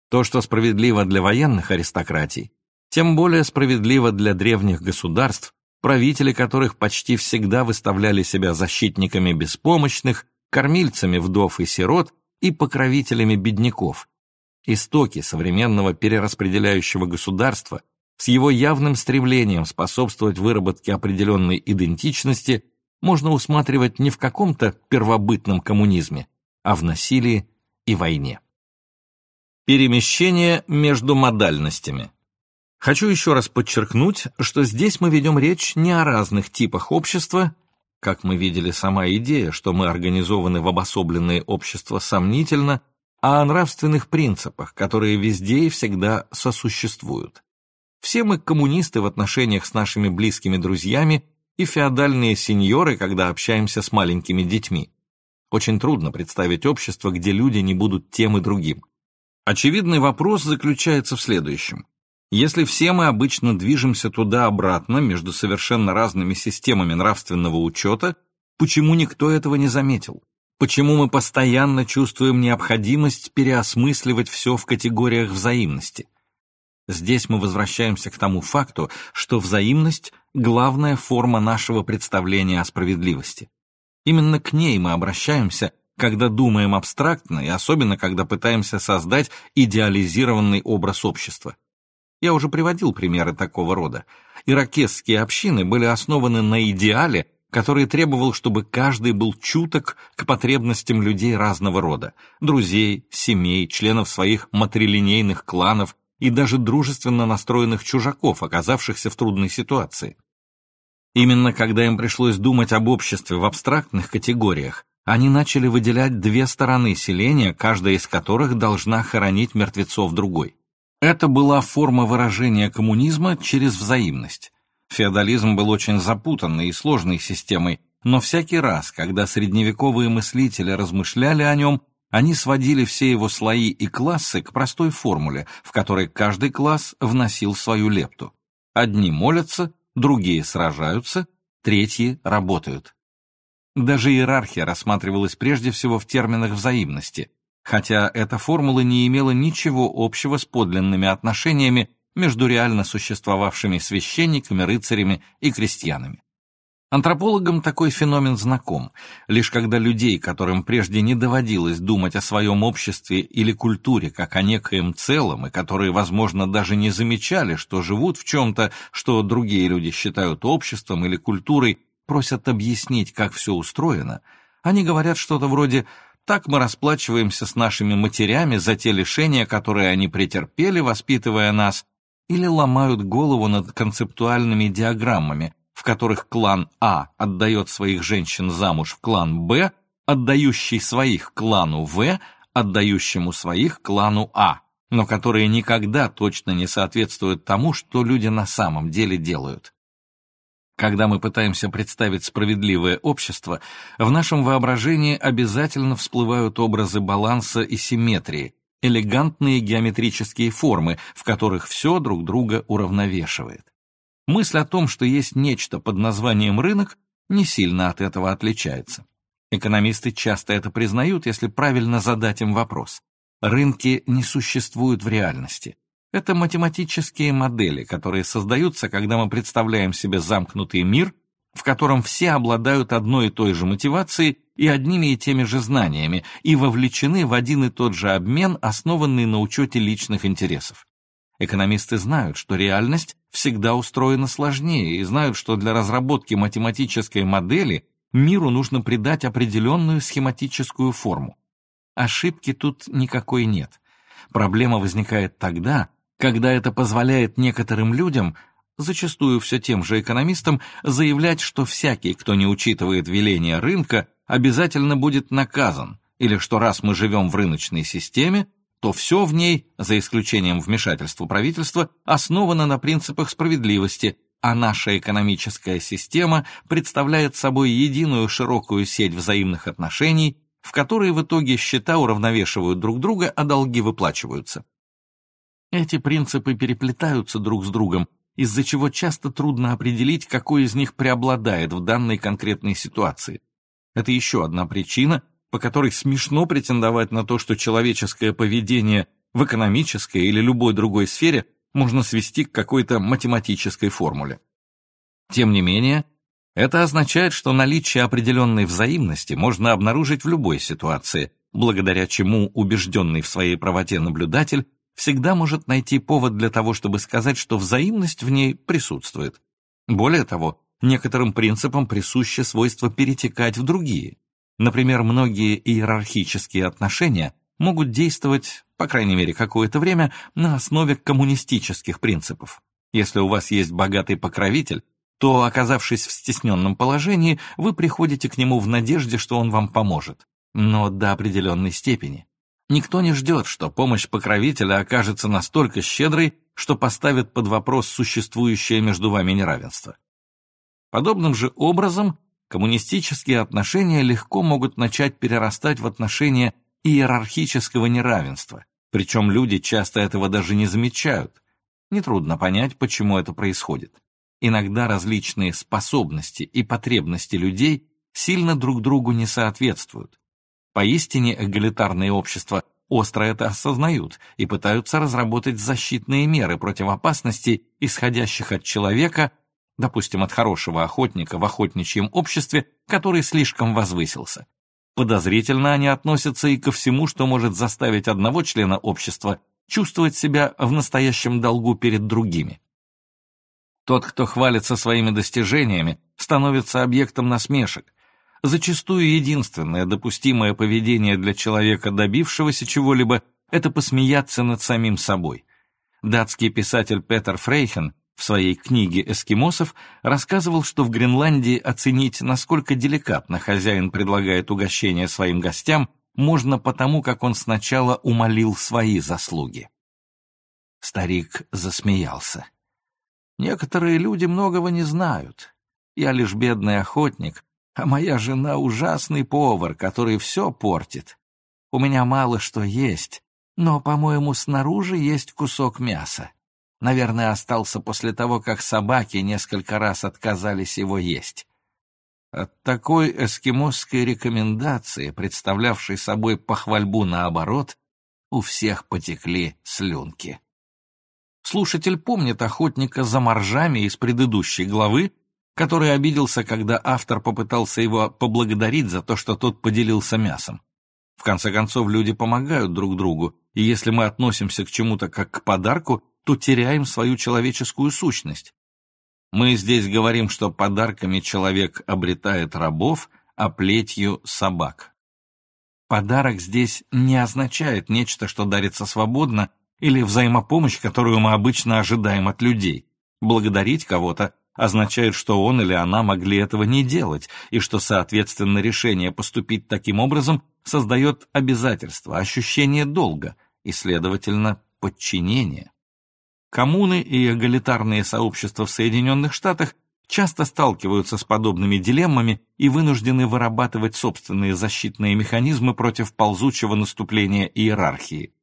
То, что справедливо для военных аристократий, тем более справедливо для древних государств, правители которых почти всегда выставляли себя защитниками беспомощных, кормильцами вдов и сирот и покровителями бедняков. Истоки современного перераспределяющего государства с его явным стремлением способствовать выработке определенной идентичности можно усматривать не в каком-то первобытном коммунизме, а в насилии и войне. Перемещение между модальностями. Хочу еще раз подчеркнуть, что здесь мы ведем речь не о разных типах общества, как мы видели, сама идея, что мы организованы в обособленные общества, сомнительна, а о нравственных принципах, которые везде и всегда сосуществуют. Все мы коммунисты в отношениях с нашими близкими друзьями и феодальные сеньоры, когда общаемся с маленькими детьми. Очень трудно представить общество, где люди не будут тем и другим. Очевидный вопрос заключается в следующем. Если все мы обычно движемся туда-обратно между совершенно разными системами нравственного учета, почему никто этого не заметил? Почему мы постоянно чувствуем необходимость переосмысливать все в категориях взаимности? Здесь мы возвращаемся к тому факту, что взаимность – главная форма нашего представления о справедливости. Именно к ней мы обращаемся, когда думаем абстрактно и особенно когда пытаемся создать идеализированный образ общества. Я уже приводил примеры такого рода. Иракесские общины были основаны на идеале, который требовал, чтобы каждый был чуток к потребностям людей разного рода, друзей, семей, членов своих матрилинейных кланов и даже дружественно настроенных чужаков, оказавшихся в трудной ситуации. Именно когда им пришлось думать об обществе в абстрактных категориях, они начали выделять две стороны селения, каждая из которых должна хоронить мертвецов другой. Это была форма выражения коммунизма через взаимность. Феодализм был очень запутанной и сложной системой, но всякий раз, когда средневековые мыслители размышляли о нем, они сводили все его слои и классы к простой формуле, в которой каждый класс вносил свою лепту. Одни молятся, другие сражаются, третьи работают. Даже иерархия рассматривалась прежде всего в терминах взаимности, хотя эта формула не имела ничего общего с подлинными отношениями между реально существовавшими священниками, рыцарями и крестьянами. Антропологам такой феномен знаком. Лишь когда людей, которым прежде не доводилось думать о своем обществе или культуре как о некоем целом, и которые, возможно, даже не замечали, что живут в чем-то, что другие люди считают обществом или культурой, просят объяснить, как все устроено, они говорят что-то вроде так мы расплачиваемся с нашими матерями за те лишения, которые они претерпели, воспитывая нас, или ломают голову над концептуальными диаграммами, в которых клан А отдает своих женщин замуж в клан Б, отдающий своих клану В, отдающему своих клану А, но которые никогда точно не соответствуют тому, что люди на самом деле делают. Когда мы пытаемся представить справедливое общество, в нашем воображении обязательно всплывают образы баланса и симметрии, элегантные геометрические формы, в которых все друг друга уравновешивает. Мысль о том, что есть нечто под названием рынок, не сильно от этого отличается. Экономисты часто это признают, если правильно задать им вопрос. Рынки не существуют в реальности. Это математические модели, которые создаются, когда мы представляем себе замкнутый мир, в котором все обладают одной и той же мотивацией и одними и теми же знаниями и вовлечены в один и тот же обмен, основанный на учете личных интересов. Экономисты знают, что реальность всегда устроена сложнее и знают, что для разработки математической модели миру нужно придать определенную схематическую форму. Ошибки тут никакой нет. Проблема возникает тогда, когда это позволяет некоторым людям, зачастую все тем же экономистам, заявлять, что всякий, кто не учитывает веления рынка, обязательно будет наказан, или что раз мы живем в рыночной системе, то все в ней, за исключением вмешательства правительства, основано на принципах справедливости, а наша экономическая система представляет собой единую широкую сеть взаимных отношений, в которой в итоге счета уравновешивают друг друга, а долги выплачиваются. Эти принципы переплетаются друг с другом, из-за чего часто трудно определить, какой из них преобладает в данной конкретной ситуации. Это еще одна причина, по которой смешно претендовать на то, что человеческое поведение в экономической или любой другой сфере можно свести к какой-то математической формуле. Тем не менее, это означает, что наличие определенной взаимности можно обнаружить в любой ситуации, благодаря чему убежденный в своей правоте наблюдатель всегда может найти повод для того, чтобы сказать, что взаимность в ней присутствует. Более того, некоторым принципам присуще свойство перетекать в другие. Например, многие иерархические отношения могут действовать, по крайней мере, какое-то время, на основе коммунистических принципов. Если у вас есть богатый покровитель, то, оказавшись в стесненном положении, вы приходите к нему в надежде, что он вам поможет, но до определенной степени. Никто не ждет, что помощь покровителя окажется настолько щедрой, что поставит под вопрос существующее между вами неравенство. Подобным же образом коммунистические отношения легко могут начать перерастать в отношения иерархического неравенства, причем люди часто этого даже не замечают. Нетрудно понять, почему это происходит. Иногда различные способности и потребности людей сильно друг другу не соответствуют. Поистине эгалитарные общества остро это осознают и пытаются разработать защитные меры против опасностей, исходящих от человека, допустим, от хорошего охотника в охотничьем обществе, который слишком возвысился. Подозрительно они относятся и ко всему, что может заставить одного члена общества чувствовать себя в настоящем долгу перед другими. Тот, кто хвалится своими достижениями, становится объектом насмешек. Зачастую единственное допустимое поведение для человека, добившегося чего-либо, это посмеяться над самим собой. Датский писатель Петер Фрейхен в своей книге «Эскимосов» рассказывал, что в Гренландии оценить, насколько деликатно хозяин предлагает угощение своим гостям, можно потому, как он сначала умолил свои заслуги. Старик засмеялся. Некоторые люди многого не знают. Я лишь бедный охотник, а моя жена ужасный повар, который все портит. У меня мало что есть, но, по-моему, снаружи есть кусок мяса. Наверное, остался после того, как собаки несколько раз отказались его есть. От такой эскимосской рекомендации, представлявшей собой похвальбу наоборот, у всех потекли слюнки. Слушатель помнит охотника за моржами из предыдущей главы, который обиделся, когда автор попытался его поблагодарить за то, что тот поделился мясом. В конце концов, люди помогают друг другу, и если мы относимся к чему-то как к подарку, то теряем свою человеческую сущность. Мы здесь говорим, что подарками человек обретает рабов, а плетью — собак. Подарок здесь не означает нечто, что дарится свободно или взаимопомощь, которую мы обычно ожидаем от людей. Благодарить кого-то означает, что он или она могли этого не делать, и что, соответственно, решение поступить таким образом создает обязательство, ощущение долга и, следовательно, подчинение. Коммуны и эгалитарные сообщества в Соединенных Штатах часто сталкиваются с подобными дилеммами и вынуждены вырабатывать собственные защитные механизмы против ползучего наступления иерархии.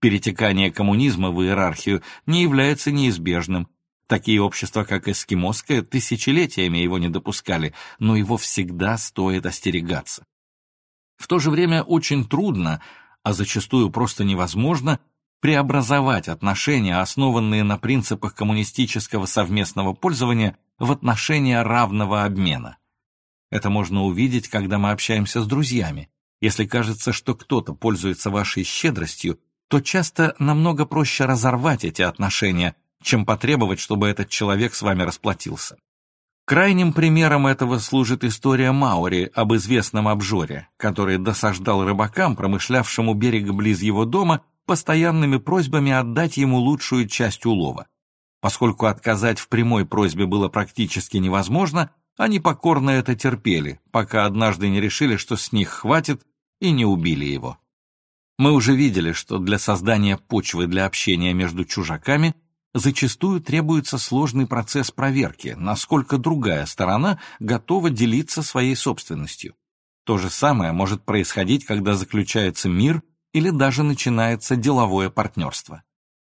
Перетекание коммунизма в иерархию не является неизбежным. Такие общества, как эскимосское, тысячелетиями его не допускали, но его всегда стоит остерегаться. В то же время очень трудно, а зачастую просто невозможно, преобразовать отношения, основанные на принципах коммунистического совместного пользования, в отношения равного обмена. Это можно увидеть, когда мы общаемся с друзьями. Если кажется, что кто-то пользуется вашей щедростью, то часто намного проще разорвать эти отношения, чем потребовать, чтобы этот человек с вами расплатился. Крайним примером этого служит история Маури об известном обжоре, который досаждал рыбакам, промышлявшим у берега близ его дома, постоянными просьбами отдать ему лучшую часть улова. Поскольку отказать в прямой просьбе было практически невозможно, они покорно это терпели, пока однажды не решили, что с них хватит, и не убили его. Мы уже видели, что для создания почвы для общения между чужаками зачастую требуется сложный процесс проверки, насколько другая сторона готова делиться своей собственностью. То же самое может происходить, когда заключается мир или даже начинается деловое партнерство.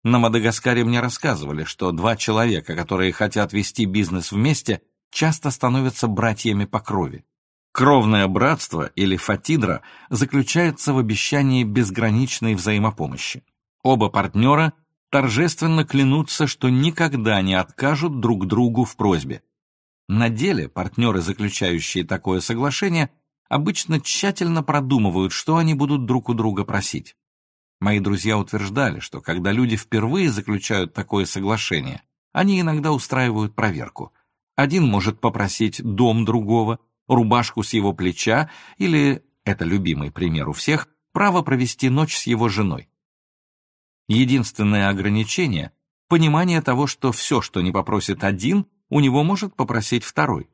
На Мадагаскаре мне рассказывали, что два человека, которые хотят вести бизнес вместе, часто становятся братьями по крови. Кровное братство или фатидра заключается в обещании безграничной взаимопомощи. Оба партнера торжественно клянутся, что никогда не откажут друг другу в просьбе. На деле партнеры, заключающие такое соглашение, обычно тщательно продумывают, что они будут друг у друга просить. Мои друзья утверждали, что когда люди впервые заключают такое соглашение, они иногда устраивают проверку. Один может попросить дом другого, рубашку с его плеча или, это любимый пример у всех, право провести ночь с его женой. Единственное ограничение понимание того, что все, что не попросит один, у него может попросить второй.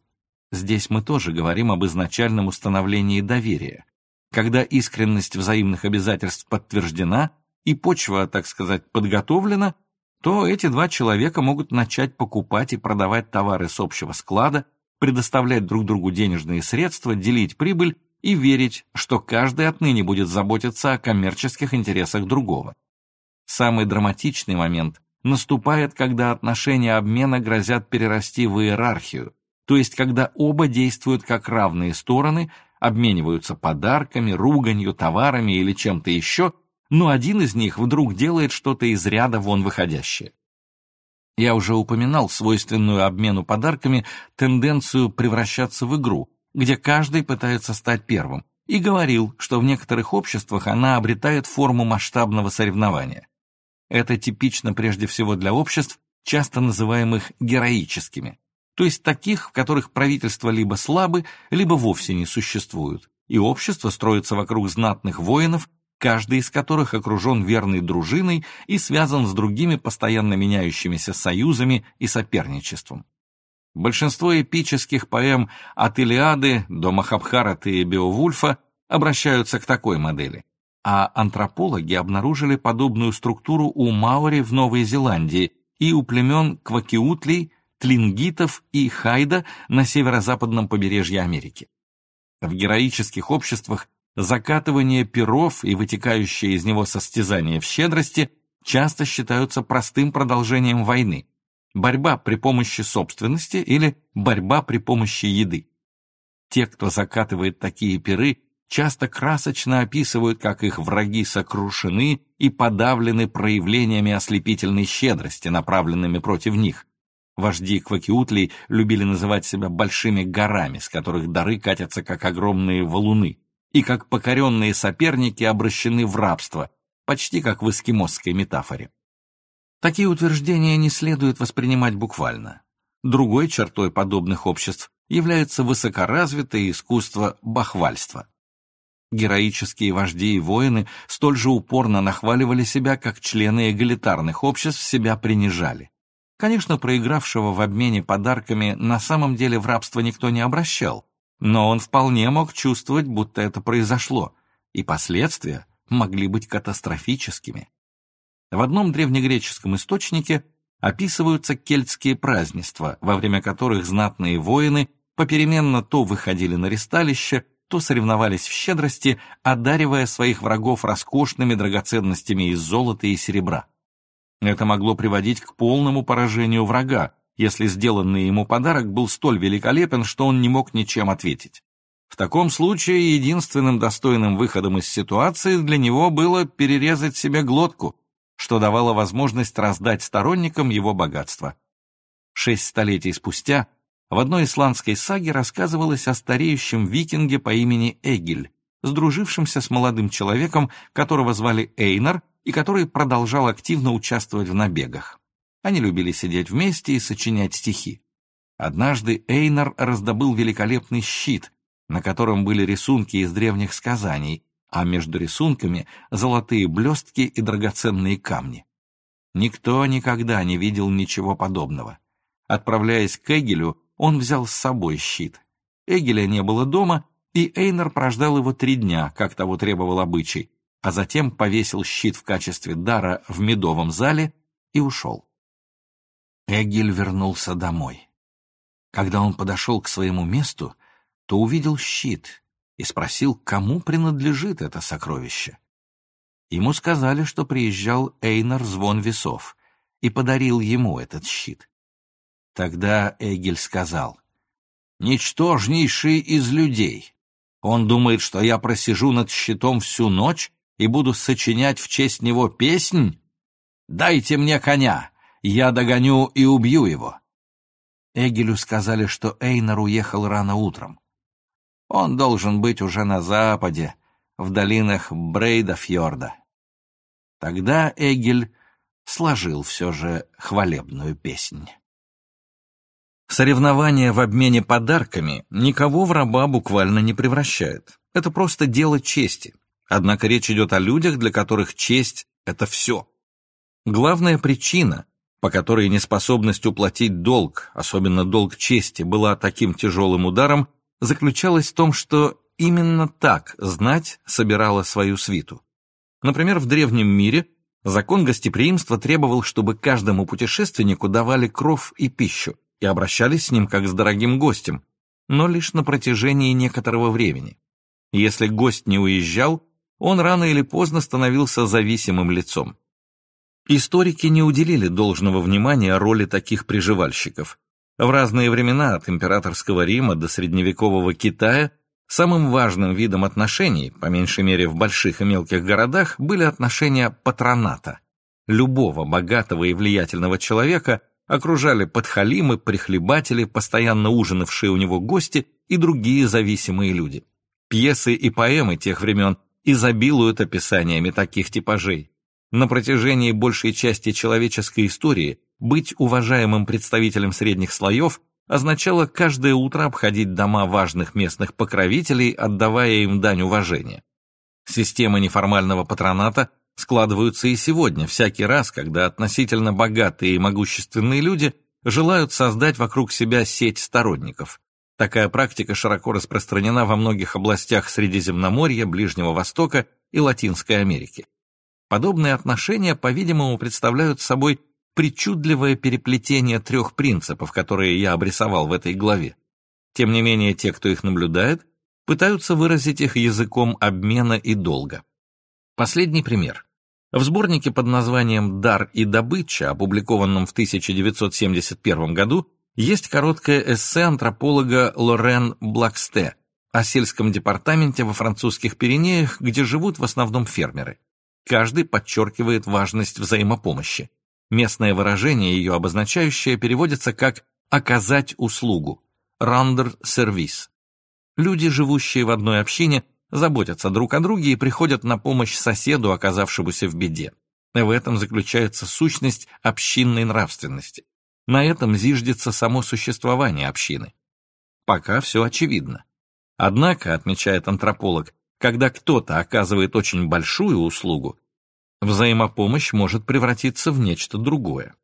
Здесь мы тоже говорим об изначальном установлении доверия. Когда искренность взаимных обязательств подтверждена и почва, так сказать, подготовлена, то эти два человека могут начать покупать и продавать товары с общего склада, предоставлять друг другу денежные средства, делить прибыль и верить, что каждый отныне будет заботиться о коммерческих интересах другого. Самый драматичный момент наступает, когда отношения обмена грозят перерасти в иерархию, то есть когда оба действуют как равные стороны, обмениваются подарками, руганью, товарами или чем-то еще, но один из них вдруг делает что-то из ряда вон выходящее. Я уже упоминал свойственную обмену подарками тенденцию превращаться в игру, где каждый пытается стать первым, и говорил, что в некоторых обществах она обретает форму масштабного соревнования. Это типично прежде всего для обществ, часто называемых героическими, то есть таких, в которых правительства либо слабы, либо вовсе не существуют, и общество строится вокруг знатных воинов, каждый из которых окружен верной дружиной и связан с другими постоянно меняющимися союзами и соперничеством. Большинство эпических поэм от Илиады до Махабхараты и Беовульфа обращаются к такой модели, а антропологи обнаружили подобную структуру у маори в Новой Зеландии и у племен квакиутлей, тлингитов и хайда на северо-западном побережье Америки. В героических обществах закатывание перов и вытекающее из него состязание в щедрости часто считаются простым продолжением войны, борьба при помощи собственности или борьба при помощи еды. Те, кто закатывает такие пиры, часто красочно описывают, как их враги сокрушены и подавлены проявлениями ослепительной щедрости, направленными против них. Вожди квакиутлей любили называть себя большими горами, с которых дары катятся, как огромные валуны, и как покоренные соперники обращены в рабство, почти как в эскимосской метафоре. Такие утверждения не следует воспринимать буквально. Другой чертой подобных обществ является высокоразвитое искусство бахвальства. Героические вожди и воины столь же упорно нахваливали себя, как члены эгалитарных обществ себя принижали. Конечно, проигравшего в обмене подарками на самом деле в рабство никто не обращал, но он вполне мог чувствовать, будто это произошло, и последствия могли быть катастрофическими. В одном древнегреческом источнике описываются кельтские празднества, во время которых знатные воины попеременно то выходили на ресталище, то соревновались в щедрости, одаривая своих врагов роскошными драгоценностями из золота и серебра. Это могло приводить к полному поражению врага, если сделанный ему подарок был столь великолепен, что он не мог ничем ответить. В таком случае единственным достойным выходом из ситуации для него было перерезать себе глотку, что давало возможность раздать сторонникам его богатство. Шесть столетий спустя в одной исландской саге рассказывалось о стареющем викинге по имени Эгиль, сдружившемся с молодым человеком, которого звали Эйнар, и который продолжал активно участвовать в набегах. Они любили сидеть вместе и сочинять стихи. Однажды Эйнар раздобыл великолепный щит, на котором были рисунки из древних сказаний, а между рисунками золотые блестки и драгоценные камни. Никто никогда не видел ничего подобного. Отправляясь к Эгелю, он взял с собой щит. Эгеля не было дома, и Эйнер прождал его три дня, как того требовал обычай, а затем повесил щит в качестве дара в медовом зале и ушел. Эгель вернулся домой. Когда он подошел к своему месту, то увидел щит, и спросил, кому принадлежит это сокровище. Ему сказали, что приезжал Эйнар Звон Весов и подарил ему этот щит. Тогда Эгель сказал, «Ничтожнейший из людей. Он думает, что я просижу над щитом всю ночь и буду сочинять в честь него песнь? Дайте мне коня, я догоню и убью его». Эгелю сказали, что Эйнар уехал рано утром. Он должен быть уже на западе, в долинах Брейдафьорда. Тогда Эгель сложил все же хвалебную песнь. Соревнование в обмене подарками никого в раба буквально не превращает. Это просто дело чести. Однако речь идет о людях, для которых честь — это все. Главная причина, по которой неспособность уплатить долг, особенно долг чести, была таким тяжелым ударом, заключалась в том, что именно так знать собирала свою свиту. Например, в древнем мире закон гостеприимства требовал, чтобы каждому путешественнику давали кров и пищу и обращались с ним как с дорогим гостем, но лишь на протяжении некоторого времени. Если гость не уезжал, он рано или поздно становился зависимым лицом. Историки не уделили должного внимания роли таких приживальщиков. В разные времена, от императорского Рима до средневекового Китая, самым важным видом отношений, по меньшей мере в больших и мелких городах, были отношения патроната. Любого богатого и влиятельного человека окружали подхалимы, прихлебатели, постоянно ужинавшие у него гости и другие зависимые люди. Пьесы и поэмы тех времен изобилуют описаниями таких типажей. На протяжении большей части человеческой истории быть уважаемым представителем средних слоев означало каждое утро обходить дома важных местных покровителей, отдавая им дань уважения. Системы неформального патроната складываются и сегодня, всякий раз, когда относительно богатые и могущественные люди желают создать вокруг себя сеть сторонников. Такая практика широко распространена во многих областях Средиземноморья, Ближнего Востока и Латинской Америки. Подобные отношения, по-видимому, представляют собой причудливое переплетение трех принципов, которые я обрисовал в этой главе. Тем не менее, те, кто их наблюдает, пытаются выразить их языком обмена и долга. Последний пример. В сборнике под названием «Дар и добыча», опубликованном в 1971 году, есть короткое эссе антрополога Лорен Блаксте о сельском департаменте во французских Пиренеях, где живут в основном фермеры. Каждый подчеркивает важность взаимопомощи. Местное выражение, ее обозначающее, переводится как «оказать услугу» – «render service». Люди, живущие в одной общине, заботятся друг о друге и приходят на помощь соседу, оказавшемуся в беде. В этом заключается сущность общинной нравственности. На этом зиждется само существование общины. Пока все очевидно. Однако, отмечает антрополог, когда кто-то оказывает очень большую услугу, взаимопомощь может превратиться в нечто другое.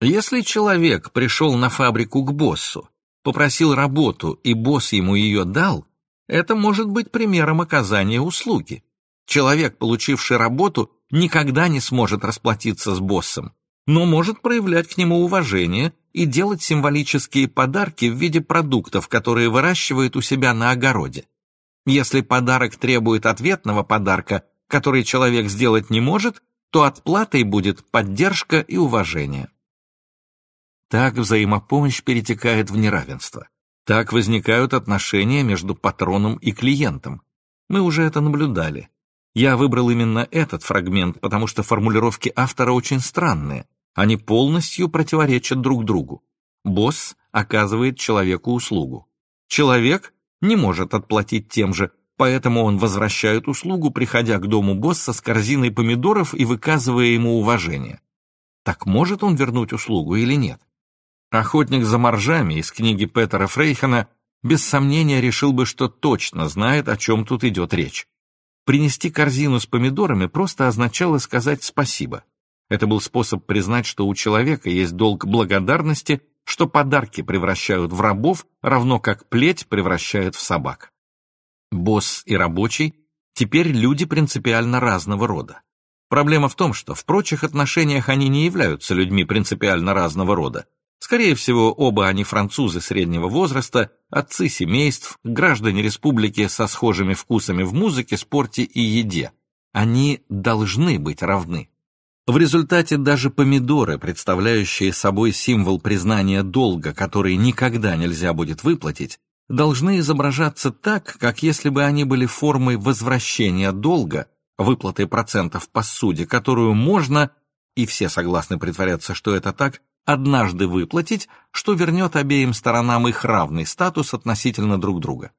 Если человек пришел на фабрику к боссу, попросил работу, и босс ему ее дал, это может быть примером оказания услуги. Человек, получивший работу, никогда не сможет расплатиться с боссом, но может проявлять к нему уважение и делать символические подарки в виде продуктов, которые выращивает у себя на огороде. Если подарок требует ответного подарка, который человек сделать не может, то отплатой будет поддержка и уважение. Так взаимопомощь перетекает в неравенство. Так возникают отношения между патроном и клиентом. Мы уже это наблюдали. Я выбрал именно этот фрагмент, потому что формулировки автора очень странные. Они полностью противоречат друг другу. Босс оказывает человеку услугу. Человек не может отплатить тем же, поэтому он возвращает услугу, приходя к дому босса с корзиной помидоров и выказывая ему уважение. Так может он вернуть услугу или нет? Охотник за моржами из книги Петера Фрейхена без сомнения решил бы, что точно знает, о чем тут идет речь. Принести корзину с помидорами просто означало сказать спасибо. Это был способ признать, что у человека есть долг благодарности, что подарки превращают в рабов, равно как плеть превращает в собак. Босс и рабочий теперь люди принципиально разного рода. Проблема в том, что в прочих отношениях они не являются людьми принципиально разного рода. Скорее всего, оба они французы среднего возраста, отцы семейств, граждане республики со схожими вкусами в музыке, спорте и еде. Они должны быть равны. В результате даже помидоры, представляющие собой символ признания долга, который никогда нельзя будет выплатить, должны изображаться так, как если бы они были формой возвращения долга, выплаты процентов по суде, которую можно, и все согласны притворяться, что это так, однажды выплатить, что вернет обеим сторонам их равный статус относительно друг друга.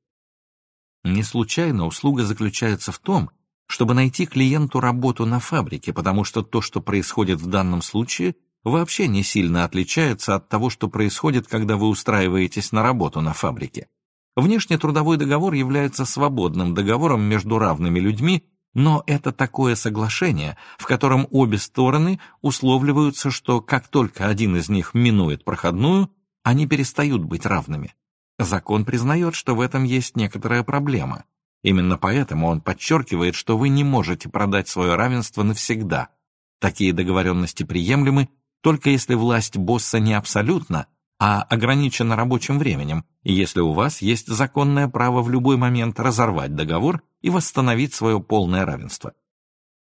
Не случайно услуга заключается в том, чтобы найти клиенту работу на фабрике, потому что то, что происходит в данном случае, вообще не сильно отличается от того, что происходит, когда вы устраиваетесь на работу на фабрике. Внешне трудовой договор является свободным договором между равными людьми, Но это такое соглашение, в котором обе стороны условливаются, что как только один из них минует проходную, они перестают быть равными. Закон признает, что в этом есть некоторая проблема. Именно поэтому он подчеркивает, что вы не можете продать свое равенство навсегда. Такие договоренности приемлемы только если власть босса не абсолютна, а ограничена рабочим временем, и если у вас есть законное право в любой момент разорвать договор и восстановить свое полное равенство.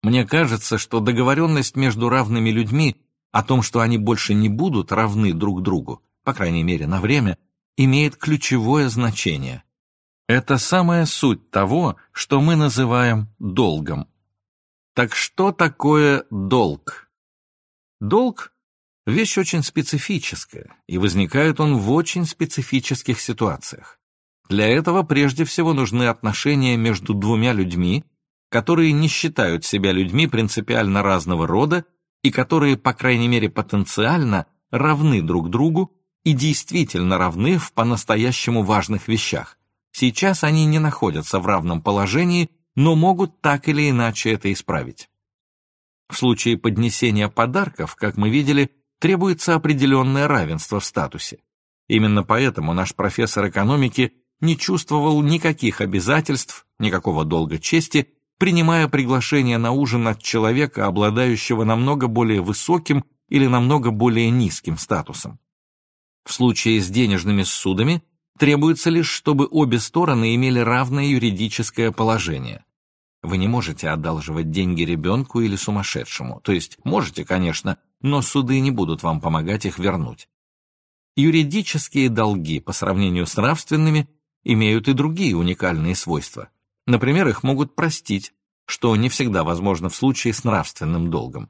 Мне кажется, что договоренность между равными людьми о том, что они больше не будут равны друг другу, по крайней мере на время, имеет ключевое значение. Это самая суть того, что мы называем долгом. Так что такое долг? Долг – вещь очень специфическая, и возникает он в очень специфических ситуациях. Для этого прежде всего нужны отношения между двумя людьми, которые не считают себя людьми принципиально разного рода и которые, по крайней мере потенциально, равны друг другу и действительно равны в по-настоящему важных вещах. Сейчас они не находятся в равном положении, но могут так или иначе это исправить. В случае поднесения подарков, как мы видели, требуется определенное равенство в статусе. Именно поэтому наш профессор экономики не чувствовал никаких обязательств, никакого долга чести, принимая приглашение на ужин от человека, обладающего намного более высоким или намного более низким статусом. В случае с денежными ссудами требуется лишь, чтобы обе стороны имели равное юридическое положение. Вы не можете одалживать деньги ребенку или сумасшедшему, то есть можете, конечно, но суды не будут вам помогать их вернуть. Юридические долги по сравнению с нравственными имеют и другие уникальные свойства. Например, их могут простить, что не всегда возможно в случае с нравственным долгом.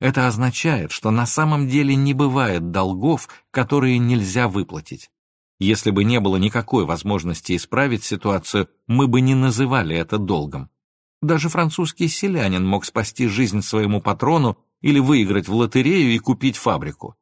Это означает, что на самом деле не бывает долгов, которые нельзя выплатить. Если бы не было никакой возможности исправить ситуацию, мы бы не называли это долгом. Даже французский селянин мог спасти жизнь своему патрону или выиграть в лотерею и купить фабрику.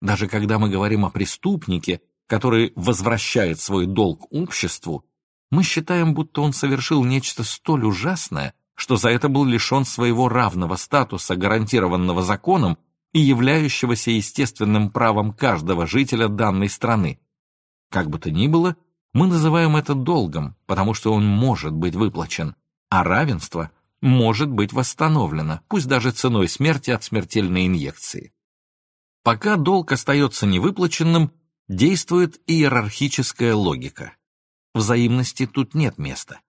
Даже когда мы говорим о преступнике, который возвращает свой долг обществу, мы считаем, будто он совершил нечто столь ужасное, что за это был лишен своего равного статуса, гарантированного законом и являющегося естественным правом каждого жителя данной страны. Как бы то ни было, мы называем это долгом, потому что он может быть выплачен, а равенство может быть восстановлено, пусть даже ценой смерти от смертельной инъекции. Пока долг остается невыплаченным, действует иерархическая логика. Взаимности тут нет места.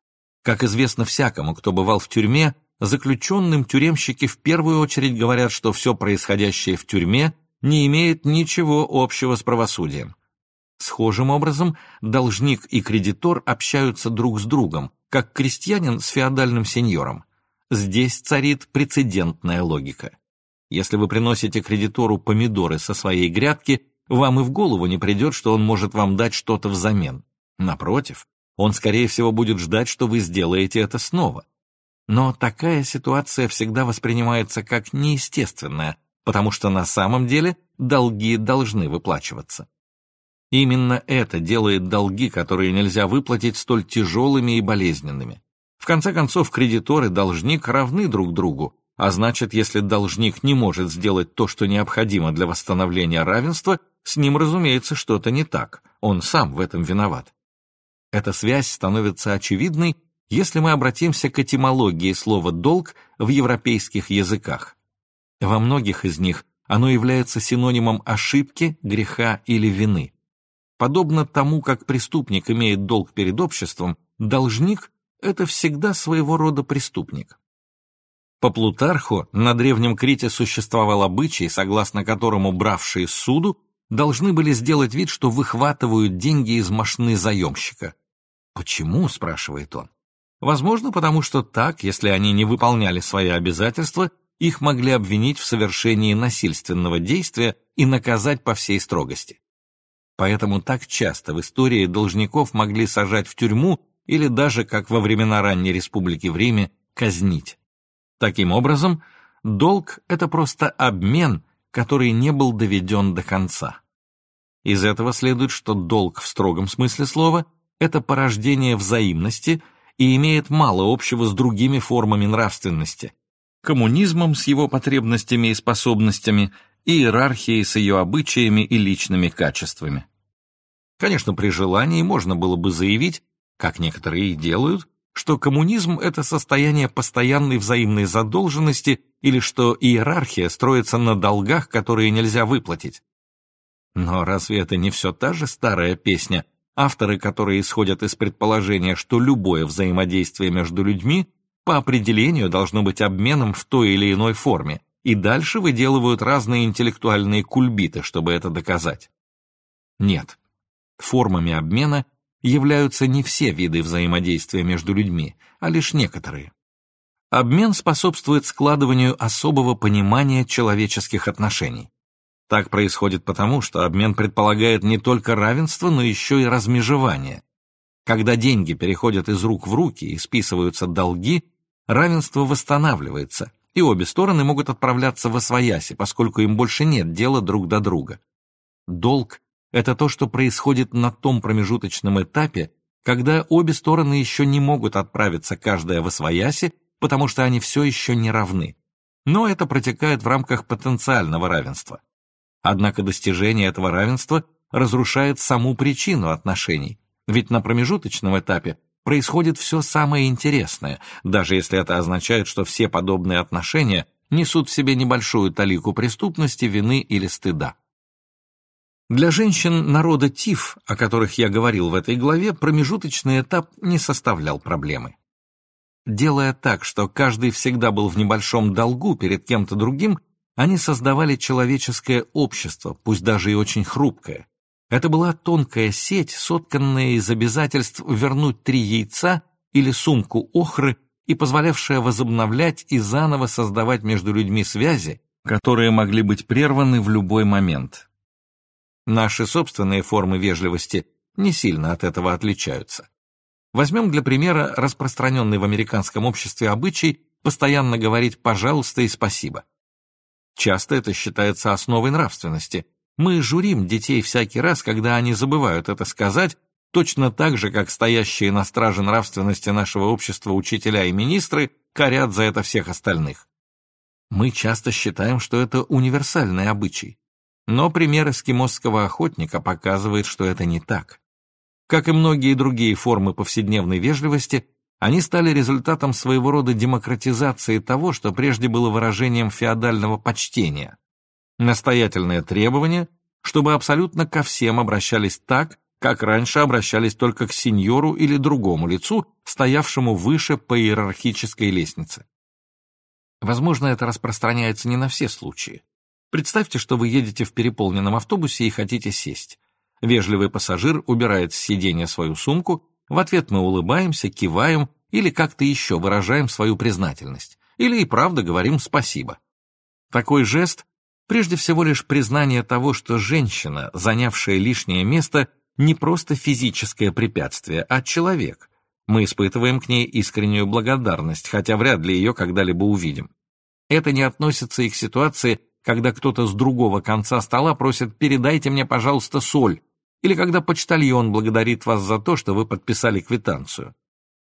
Как известно всякому, кто бывал в тюрьме, заключенным тюремщики в первую очередь говорят, что все происходящее в тюрьме не имеет ничего общего с правосудием. Схожим образом должник и кредитор общаются друг с другом, как крестьянин с феодальным сеньором. Здесь царит прецедентная логика. Если вы приносите кредитору помидоры со своей грядки, вам и в голову не придет, что он может вам дать что-то взамен. Напротив, он, скорее всего, будет ждать, что вы сделаете это снова. Но такая ситуация всегда воспринимается как неестественная, потому что на самом деле долги должны выплачиваться. Именно это делает долги, которые нельзя выплатить, столь тяжелыми и болезненными. В конце концов, кредитор и должник равны друг другу, а значит, если должник не может сделать то, что необходимо для восстановления равенства, с ним, разумеется, что-то не так, он сам в этом виноват. Эта связь становится очевидной, если мы обратимся к этимологии слова «долг» в европейских языках. Во многих из них оно является синонимом ошибки, греха или вины. Подобно тому, как преступник имеет долг перед обществом, должник – это всегда своего рода преступник. По Плутарху на Древнем Крите существовал обычай, согласно которому бравшие суду должны были сделать вид, что выхватывают деньги из мошны заемщика. «Почему?» – спрашивает он. Возможно, потому что так, если они не выполняли свои обязательства, их могли обвинить в совершении насильственного действия и наказать по всей строгости. Поэтому так часто в истории должников могли сажать в тюрьму или даже, как во времена ранней республики в Риме, казнить. Таким образом, долг – это просто обмен, который не был доведен до конца. Из этого следует, что долг в строгом смысле слова – это порождение взаимности и имеет мало общего с другими формами нравственности, коммунизмом с его потребностями и способностями, и иерархией с ее обычаями и личными качествами. Конечно, при желании можно было бы заявить, как некоторые и делают, что коммунизм – это состояние постоянной взаимной задолженности или что иерархия строится на долгах, которые нельзя выплатить. Но разве это не все та же старая песня, авторы которой исходят из предположения, что любое взаимодействие между людьми по определению должно быть обменом в той или иной форме, и дальше выделывают разные интеллектуальные кульбиты, чтобы это доказать? Нет. Формами обмена являются не все виды взаимодействия между людьми, а лишь некоторые. Обмен способствует складыванию особого понимания человеческих отношений. Так происходит потому, что обмен предполагает не только равенство, но еще и размежевание. Когда деньги переходят из рук в руки и списываются долги, равенство восстанавливается, и обе стороны могут отправляться в освояси, поскольку им больше нет дела друг до друга. Долг – это то, что происходит на том промежуточном этапе, когда обе стороны еще не могут отправиться каждая в освояси, потому что они все еще не равны. Но это протекает в рамках потенциального равенства. Однако достижение этого равенства разрушает саму причину отношений, ведь на промежуточном этапе происходит все самое интересное, даже если это означает, что все подобные отношения несут в себе небольшую талику преступности, вины или стыда. Для женщин народа ТИФ, о которых я говорил в этой главе, промежуточный этап не составлял проблемы. Делая так, что каждый всегда был в небольшом долгу перед кем-то другим, они создавали человеческое общество, пусть даже и очень хрупкое. Это была тонкая сеть, сотканная из обязательств вернуть три яйца или сумку охры и позволявшая возобновлять и заново создавать между людьми связи, которые могли быть прерваны в любой момент. Наши собственные формы вежливости не сильно от этого отличаются. Возьмем для примера распространенный в американском обществе обычай постоянно говорить «пожалуйста» и «спасибо». Часто это считается основой нравственности. Мы журим детей всякий раз, когда они забывают это сказать, точно так же, как стоящие на страже нравственности нашего общества учителя и министры корят за это всех остальных. Мы часто считаем, что это универсальный обычай. Но пример эскимосского охотника показывает, что это не так. Как и многие другие формы повседневной вежливости, они стали результатом своего рода демократизации того, что прежде было выражением феодального почтения. Настоятельное требование, чтобы абсолютно ко всем обращались так, как раньше обращались только к сеньору или другому лицу, стоявшему выше по иерархической лестнице. Возможно, это распространяется не на все случаи. Представьте, что вы едете в переполненном автобусе и хотите сесть. Вежливый пассажир убирает с сиденья свою сумку, в ответ мы улыбаемся, киваем или как-то еще выражаем свою признательность, или и правда говорим спасибо. Такой жест прежде всего лишь признание того, что женщина, занявшая лишнее место, не просто физическое препятствие, а человек. Мы испытываем к ней искреннюю благодарность, хотя вряд ли ее когда-либо увидим. Это не относится и к ситуации, когда кто-то с другого конца стола просит «передайте мне, пожалуйста, соль», или когда почтальон благодарит вас за то, что вы подписали квитанцию.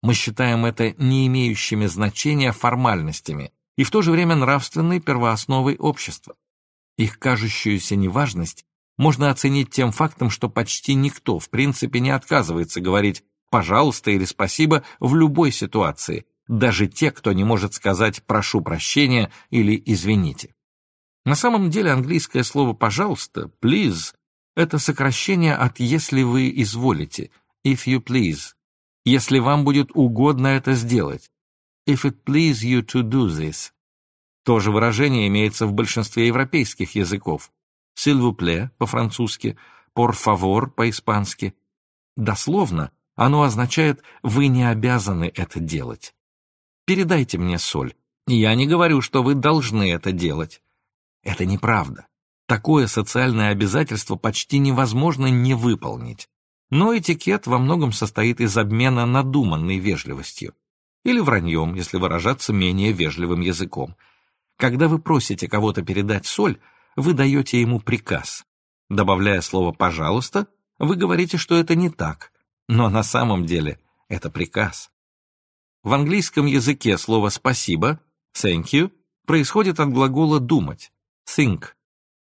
Мы считаем это не имеющими значения формальностями и в то же время нравственной первоосновой общества. Их кажущуюся неважность можно оценить тем фактом, что почти никто в принципе не отказывается говорить «пожалуйста» или «спасибо» в любой ситуации, даже те, кто не может сказать «прошу прощения» или «извините». На самом деле английское слово «пожалуйста» «please» Это сокращение от «если вы изволите» «if you please», «если вам будет угодно это сделать» «if it please you to do this». То же выражение имеется в большинстве европейских языков. «S'il vous plaît» по-французски, «por favor» по-испански. Дословно оно означает «вы не обязаны это делать». «Передайте мне соль». Я не говорю, что вы должны это делать. Это неправда. Такое социальное обязательство почти невозможно не выполнить. Но этикет во многом состоит из обмена надуманной вежливостью. Или враньем, если выражаться менее вежливым языком. Когда вы просите кого-то передать соль, вы даете ему приказ. Добавляя слово «пожалуйста», вы говорите, что это не так, но на самом деле это приказ. В английском языке слово «спасибо» thank you происходит от глагола «думать» think.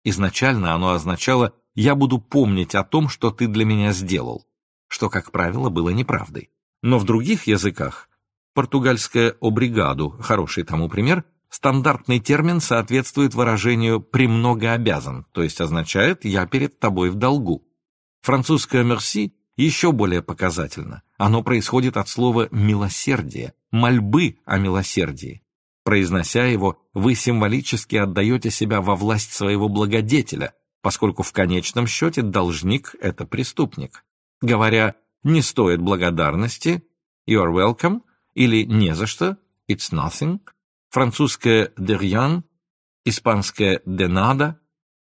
Изначально оно означало «я буду помнить о том, что ты для меня сделал», что, как правило, было неправдой. Но в других языках, португальское «обригаду» — хороший тому пример, стандартный термин соответствует выражению «премного обязан», то есть означает «я перед тобой в долгу». Французское «мерси» еще более показательно. Оно происходит от слова «милосердие», мольбы о милосердии. Произнося его, вы символически отдаете себя во власть своего благодетеля, поскольку в конечном счете должник — это преступник. Говоря «не стоит благодарности», «you are welcome» или «не за что», «it's nothing», французское «de rien», испанское «de nada»,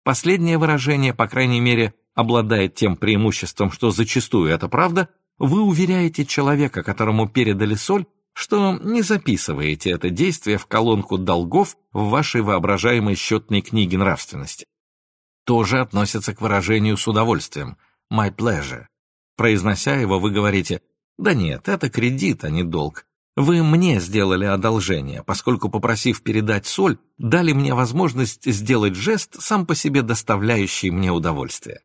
последнее выражение, по крайней мере, обладает тем преимуществом, что зачастую это правда, вы уверяете человека, которому передали соль, что не записываете это действие в колонку долгов в вашей воображаемой счетной книге нравственности. Тоже относится к выражению с удовольствием «my pleasure». Произнося его, вы говорите «да нет, это кредит, а не долг». Вы мне сделали одолжение, поскольку, попросив передать соль, дали мне возможность сделать жест, сам по себе доставляющий мне удовольствие.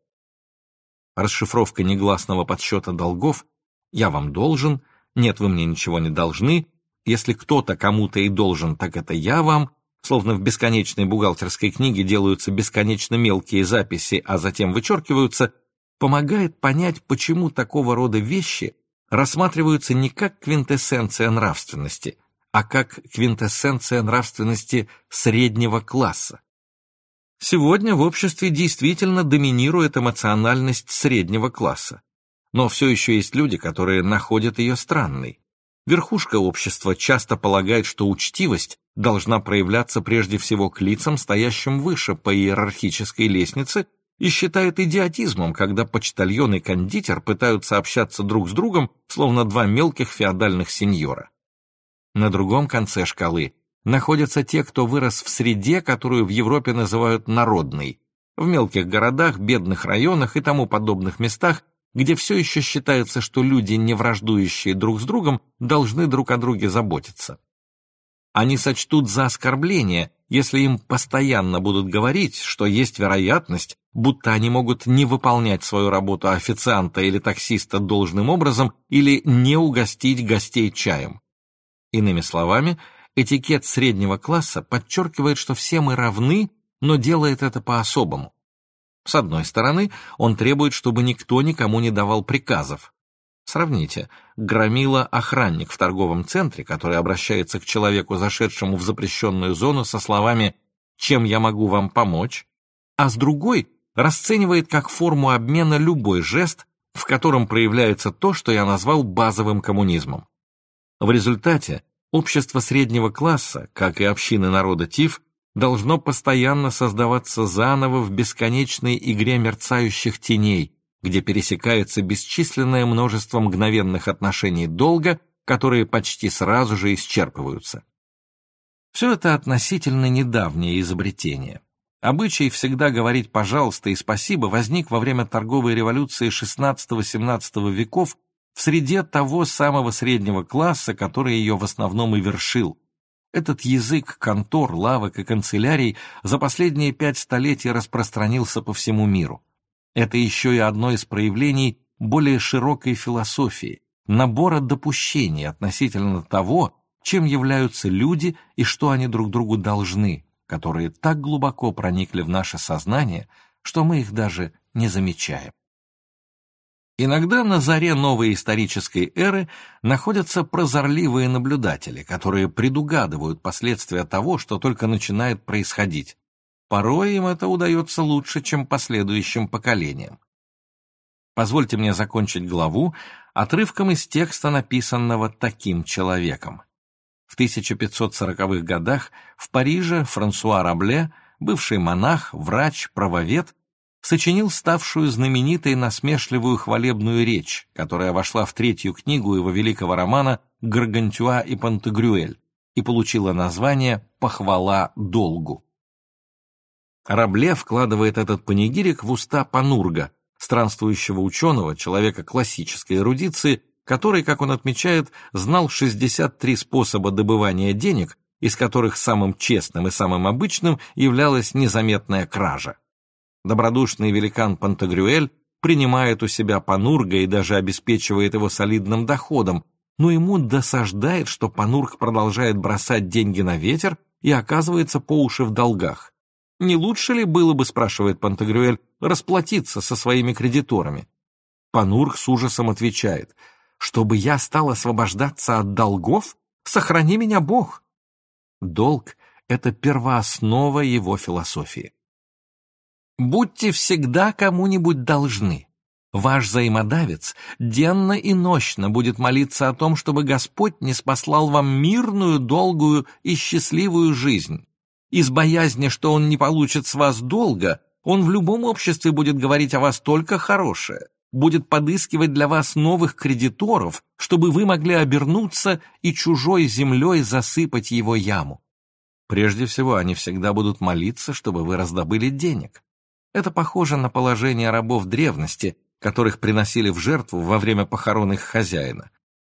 Расшифровка негласного подсчета долгов. «я вам должен», «нет, вы мне ничего не должны», «если кто-то кому-то и должен, так это я вам», словно в бесконечной бухгалтерской книге делаются бесконечно мелкие записи, а затем вычеркиваются, помогает понять, почему такого рода вещи рассматриваются не как квинтэссенция нравственности, а как квинтэссенция нравственности среднего класса. Сегодня в обществе действительно доминирует эмоциональность среднего класса. Но все еще есть люди, которые находят ее странной. Верхушка общества часто полагает, что учтивость должна проявляться прежде всего к лицам, стоящим выше по иерархической лестнице, и считает идиотизмом, когда почтальон и кондитер пытаются общаться друг с другом, словно два мелких феодальных сеньора. На другом конце шкалы находятся те, кто вырос в среде, которую в Европе называют народной, в мелких городах, бедных районах и тому подобных местах, где все еще считается, что люди, не враждующие друг с другом, должны друг о друге заботиться. Они сочтут за оскорбление, если им постоянно будут говорить, что есть вероятность, будто они могут не выполнять свою работу официанта или таксиста должным образом или не угостить гостей чаем. Иными словами, Этикет среднего класса подчеркивает, что все мы равны, но делает это по-особому. С одной стороны, он требует, чтобы никто никому не давал приказов. Сравните, громила охранник в торговом центре, который обращается к человеку, зашедшему в запрещенную зону, со словами «Чем я могу вам помочь?», а с другой расценивает как форму обмена любой жест, в котором проявляется то, что я назвал базовым коммунизмом. В результате Общество среднего класса, как и общины народа ТИФ, должно постоянно создаваться заново в бесконечной игре мерцающих теней, где пересекается бесчисленное множество мгновенных отношений долга, которые почти сразу же исчерпываются. Все это относительно недавнее изобретение. Обычай всегда говорить «пожалуйста» и «спасибо» возник во время торговой революции XVI-XVII веков в среде того самого среднего класса, который ее в основном и вершил. Этот язык контор, лавок и канцелярий за последние пять столетий распространился по всему миру. Это еще и одно из проявлений более широкой философии, набора допущений относительно того, чем являются люди и что они друг другу должны, которые так глубоко проникли в наше сознание, что мы их даже не замечаем. Иногда на заре новой исторической эры находятся прозорливые наблюдатели, которые предугадывают последствия того, что только начинает происходить. Порой им это удается лучше, чем последующим поколениям. Позвольте мне закончить главу отрывком из текста, написанного таким человеком. В 1540-х годах в Париже Франсуа Рабле, бывший монах, врач, правовед, сочинил ставшую знаменитой насмешливую хвалебную речь, которая вошла в третью книгу его великого романа «Гаргантюа и Пантагрюэль» и получила название «Похвала долгу». Рабле вкладывает этот панигирик в уста Панурга, странствующего ученого, человека классической эрудиции, который, как он отмечает, знал 63 способа добывания денег, из которых самым честным и самым обычным являлась незаметная кража. Добродушный великан Пантагрюэль принимает у себя Панурга и даже обеспечивает его солидным доходом, но ему досаждает, что Панург продолжает бросать деньги на ветер и оказывается по уши в долгах. Не лучше ли было бы, спрашивает Пантагрюэль, расплатиться со своими кредиторами? Панург с ужасом отвечает, чтобы я стал освобождаться от долгов, сохрани меня Бог. Долг — это первооснова его философии. Будьте всегда кому-нибудь должны. Ваш взаимодавец денно и нощно будет молиться о том, чтобы Господь не спаслал вам мирную, долгую и счастливую жизнь. Из боязни, что он не получит с вас долга, он в любом обществе будет говорить о вас только хорошее, будет подыскивать для вас новых кредиторов, чтобы вы могли обернуться и чужой землей засыпать его яму. Прежде всего, они всегда будут молиться, чтобы вы раздобыли денег. Это похоже на положение рабов древности, которых приносили в жертву во время похорон их хозяина.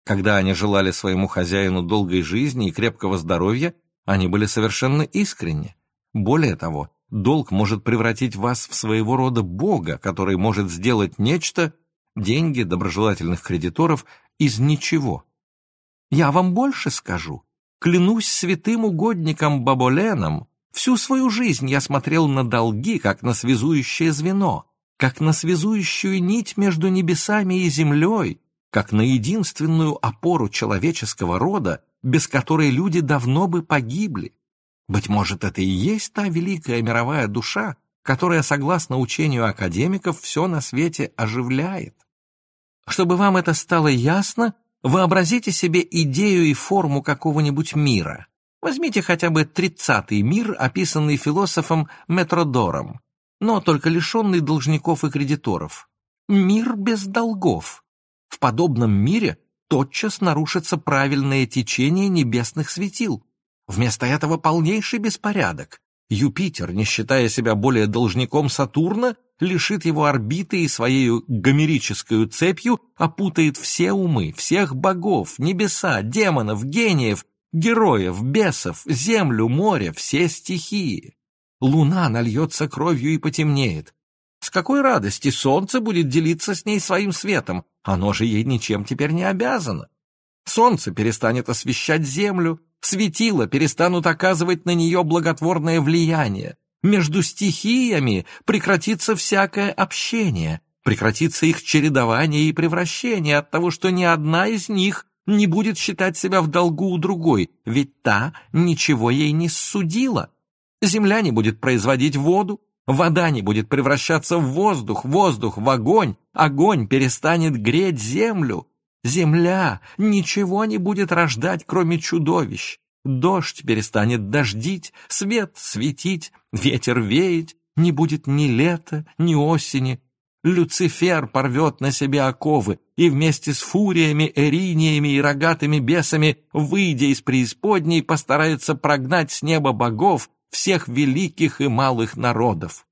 Когда они желали своему хозяину долгой жизни и крепкого здоровья, они были совершенно искренни. Более того, долг может превратить вас в своего рода бога, который может сделать нечто, деньги доброжелательных кредиторов, из ничего. Я вам больше скажу. Клянусь святым угодником Баболеном, Всю свою жизнь я смотрел на долги, как на связующее звено, как на связующую нить между небесами и землей, как на единственную опору человеческого рода, без которой люди давно бы погибли. Быть может, это и есть та великая мировая душа, которая, согласно учению академиков, все на свете оживляет. Чтобы вам это стало ясно, вообразите себе идею и форму какого-нибудь мира. Возьмите хотя бы тридцатый мир, описанный философом Метродором, но только лишенный должников и кредиторов. Мир без долгов. В подобном мире тотчас нарушится правильное течение небесных светил. Вместо этого полнейший беспорядок. Юпитер, не считая себя более должником Сатурна, лишит его орбиты и своей гомерической цепью опутает все умы, всех богов, небеса, демонов, гениев, Героев, бесов, землю, море, все стихии. Луна нальется кровью и потемнеет. Какой радости солнце будет делиться с ней своим светом? Оно же ей ничем теперь не обязано. Солнце перестанет освещать землю, светила перестанут оказывать на нее благотворное влияние. Между стихиями прекратится всякое общение, прекратится их чередование и превращение от того, что ни одна из них не будет считать себя в долгу у другой, ведь та ничего ей не судила. Земля не будет производить воду, вода не будет превращаться в воздух, воздух в огонь, огонь перестанет греть землю. Земля ничего не будет рождать, кроме чудовищ. Дождь перестанет дождить, свет светить, ветер веять, не будет ни лета, ни осени, Люцифер порвет на себе оковы и вместе с фуриями, эриниями и рогатыми бесами, выйдя из преисподней, постарается прогнать с неба богов всех великих и малых народов.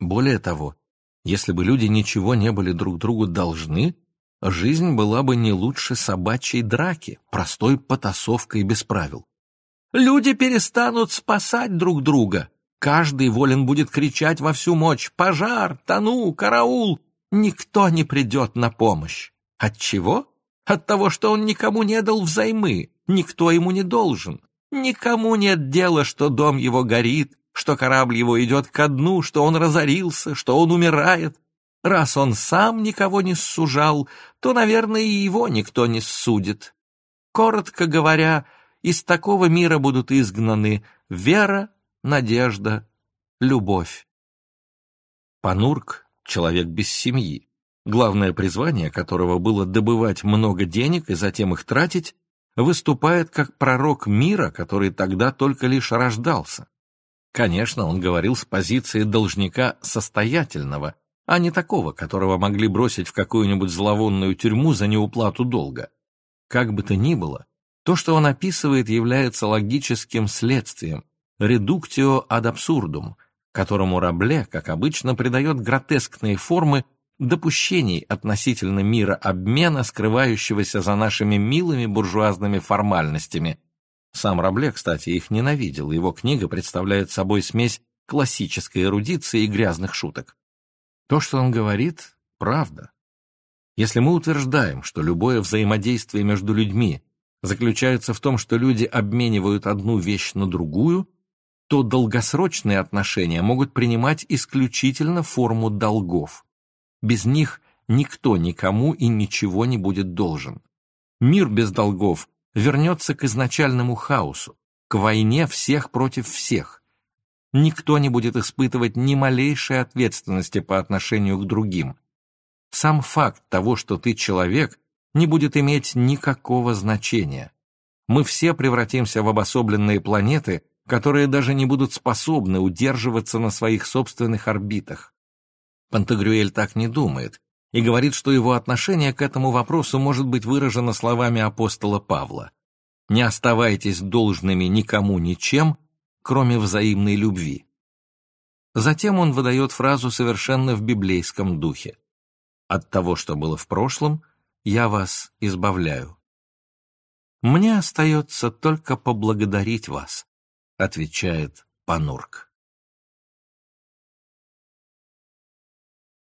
Более того, если бы люди ничего не были друг другу должны, жизнь была бы не лучше собачьей драки, простой потасовкой без правил. Люди перестанут спасать друг друга, Каждый волен будет кричать во всю мощь «Пожар! Тону! Караул!» Никто не придет на помощь. От чего? От того, что он никому не дал взаймы, никто ему не должен. Никому нет дела, что дом его горит, что корабль его идет ко дну, что он разорился, что он умирает. Раз он сам никого не сужал, то, наверное, и его никто не судит. Коротко говоря, из такого мира будут изгнаны вера, надежда, любовь. Панурк — человек без семьи, главное призвание которого было добывать много денег и затем их тратить, выступает как пророк мира, который тогда только лишь рождался. Конечно, он говорил с позиции должника состоятельного, а не такого, которого могли бросить в какую-нибудь зловонную тюрьму за неуплату долга. Как бы то ни было, то, что он описывает, является логическим следствием, редуктио ad absurdum, которому Рабле, как обычно, придает гротескные формы допущений относительно мира обмена, скрывающегося за нашими милыми буржуазными формальностями. Сам Рабле, кстати, их ненавидел, его книга представляет собой смесь классической эрудиции и грязных шуток. То, что он говорит, правда. Если мы утверждаем, что любое взаимодействие между людьми заключается в том, что люди обменивают одну вещь на другую, то долгосрочные отношения могут принимать исключительно форму долгов. Без них никто никому и ничего не будет должен. Мир без долгов вернется к изначальному хаосу, к войне всех против всех. Никто не будет испытывать ни малейшей ответственности по отношению к другим. Сам факт того, что ты человек, не будет иметь никакого значения. Мы все превратимся в обособленные планеты, которые даже не будут способны удерживаться на своих собственных орбитах. Пантагрюэль так не думает и говорит, что его отношение к этому вопросу может быть выражено словами апостола Павла. «Не оставайтесь должными никому ничем, кроме взаимной любви». Затем он выдает фразу совершенно в библейском духе. «От того, что было в прошлом, я вас избавляю». «Мне остается только поблагодарить вас», — отвечает Панурк.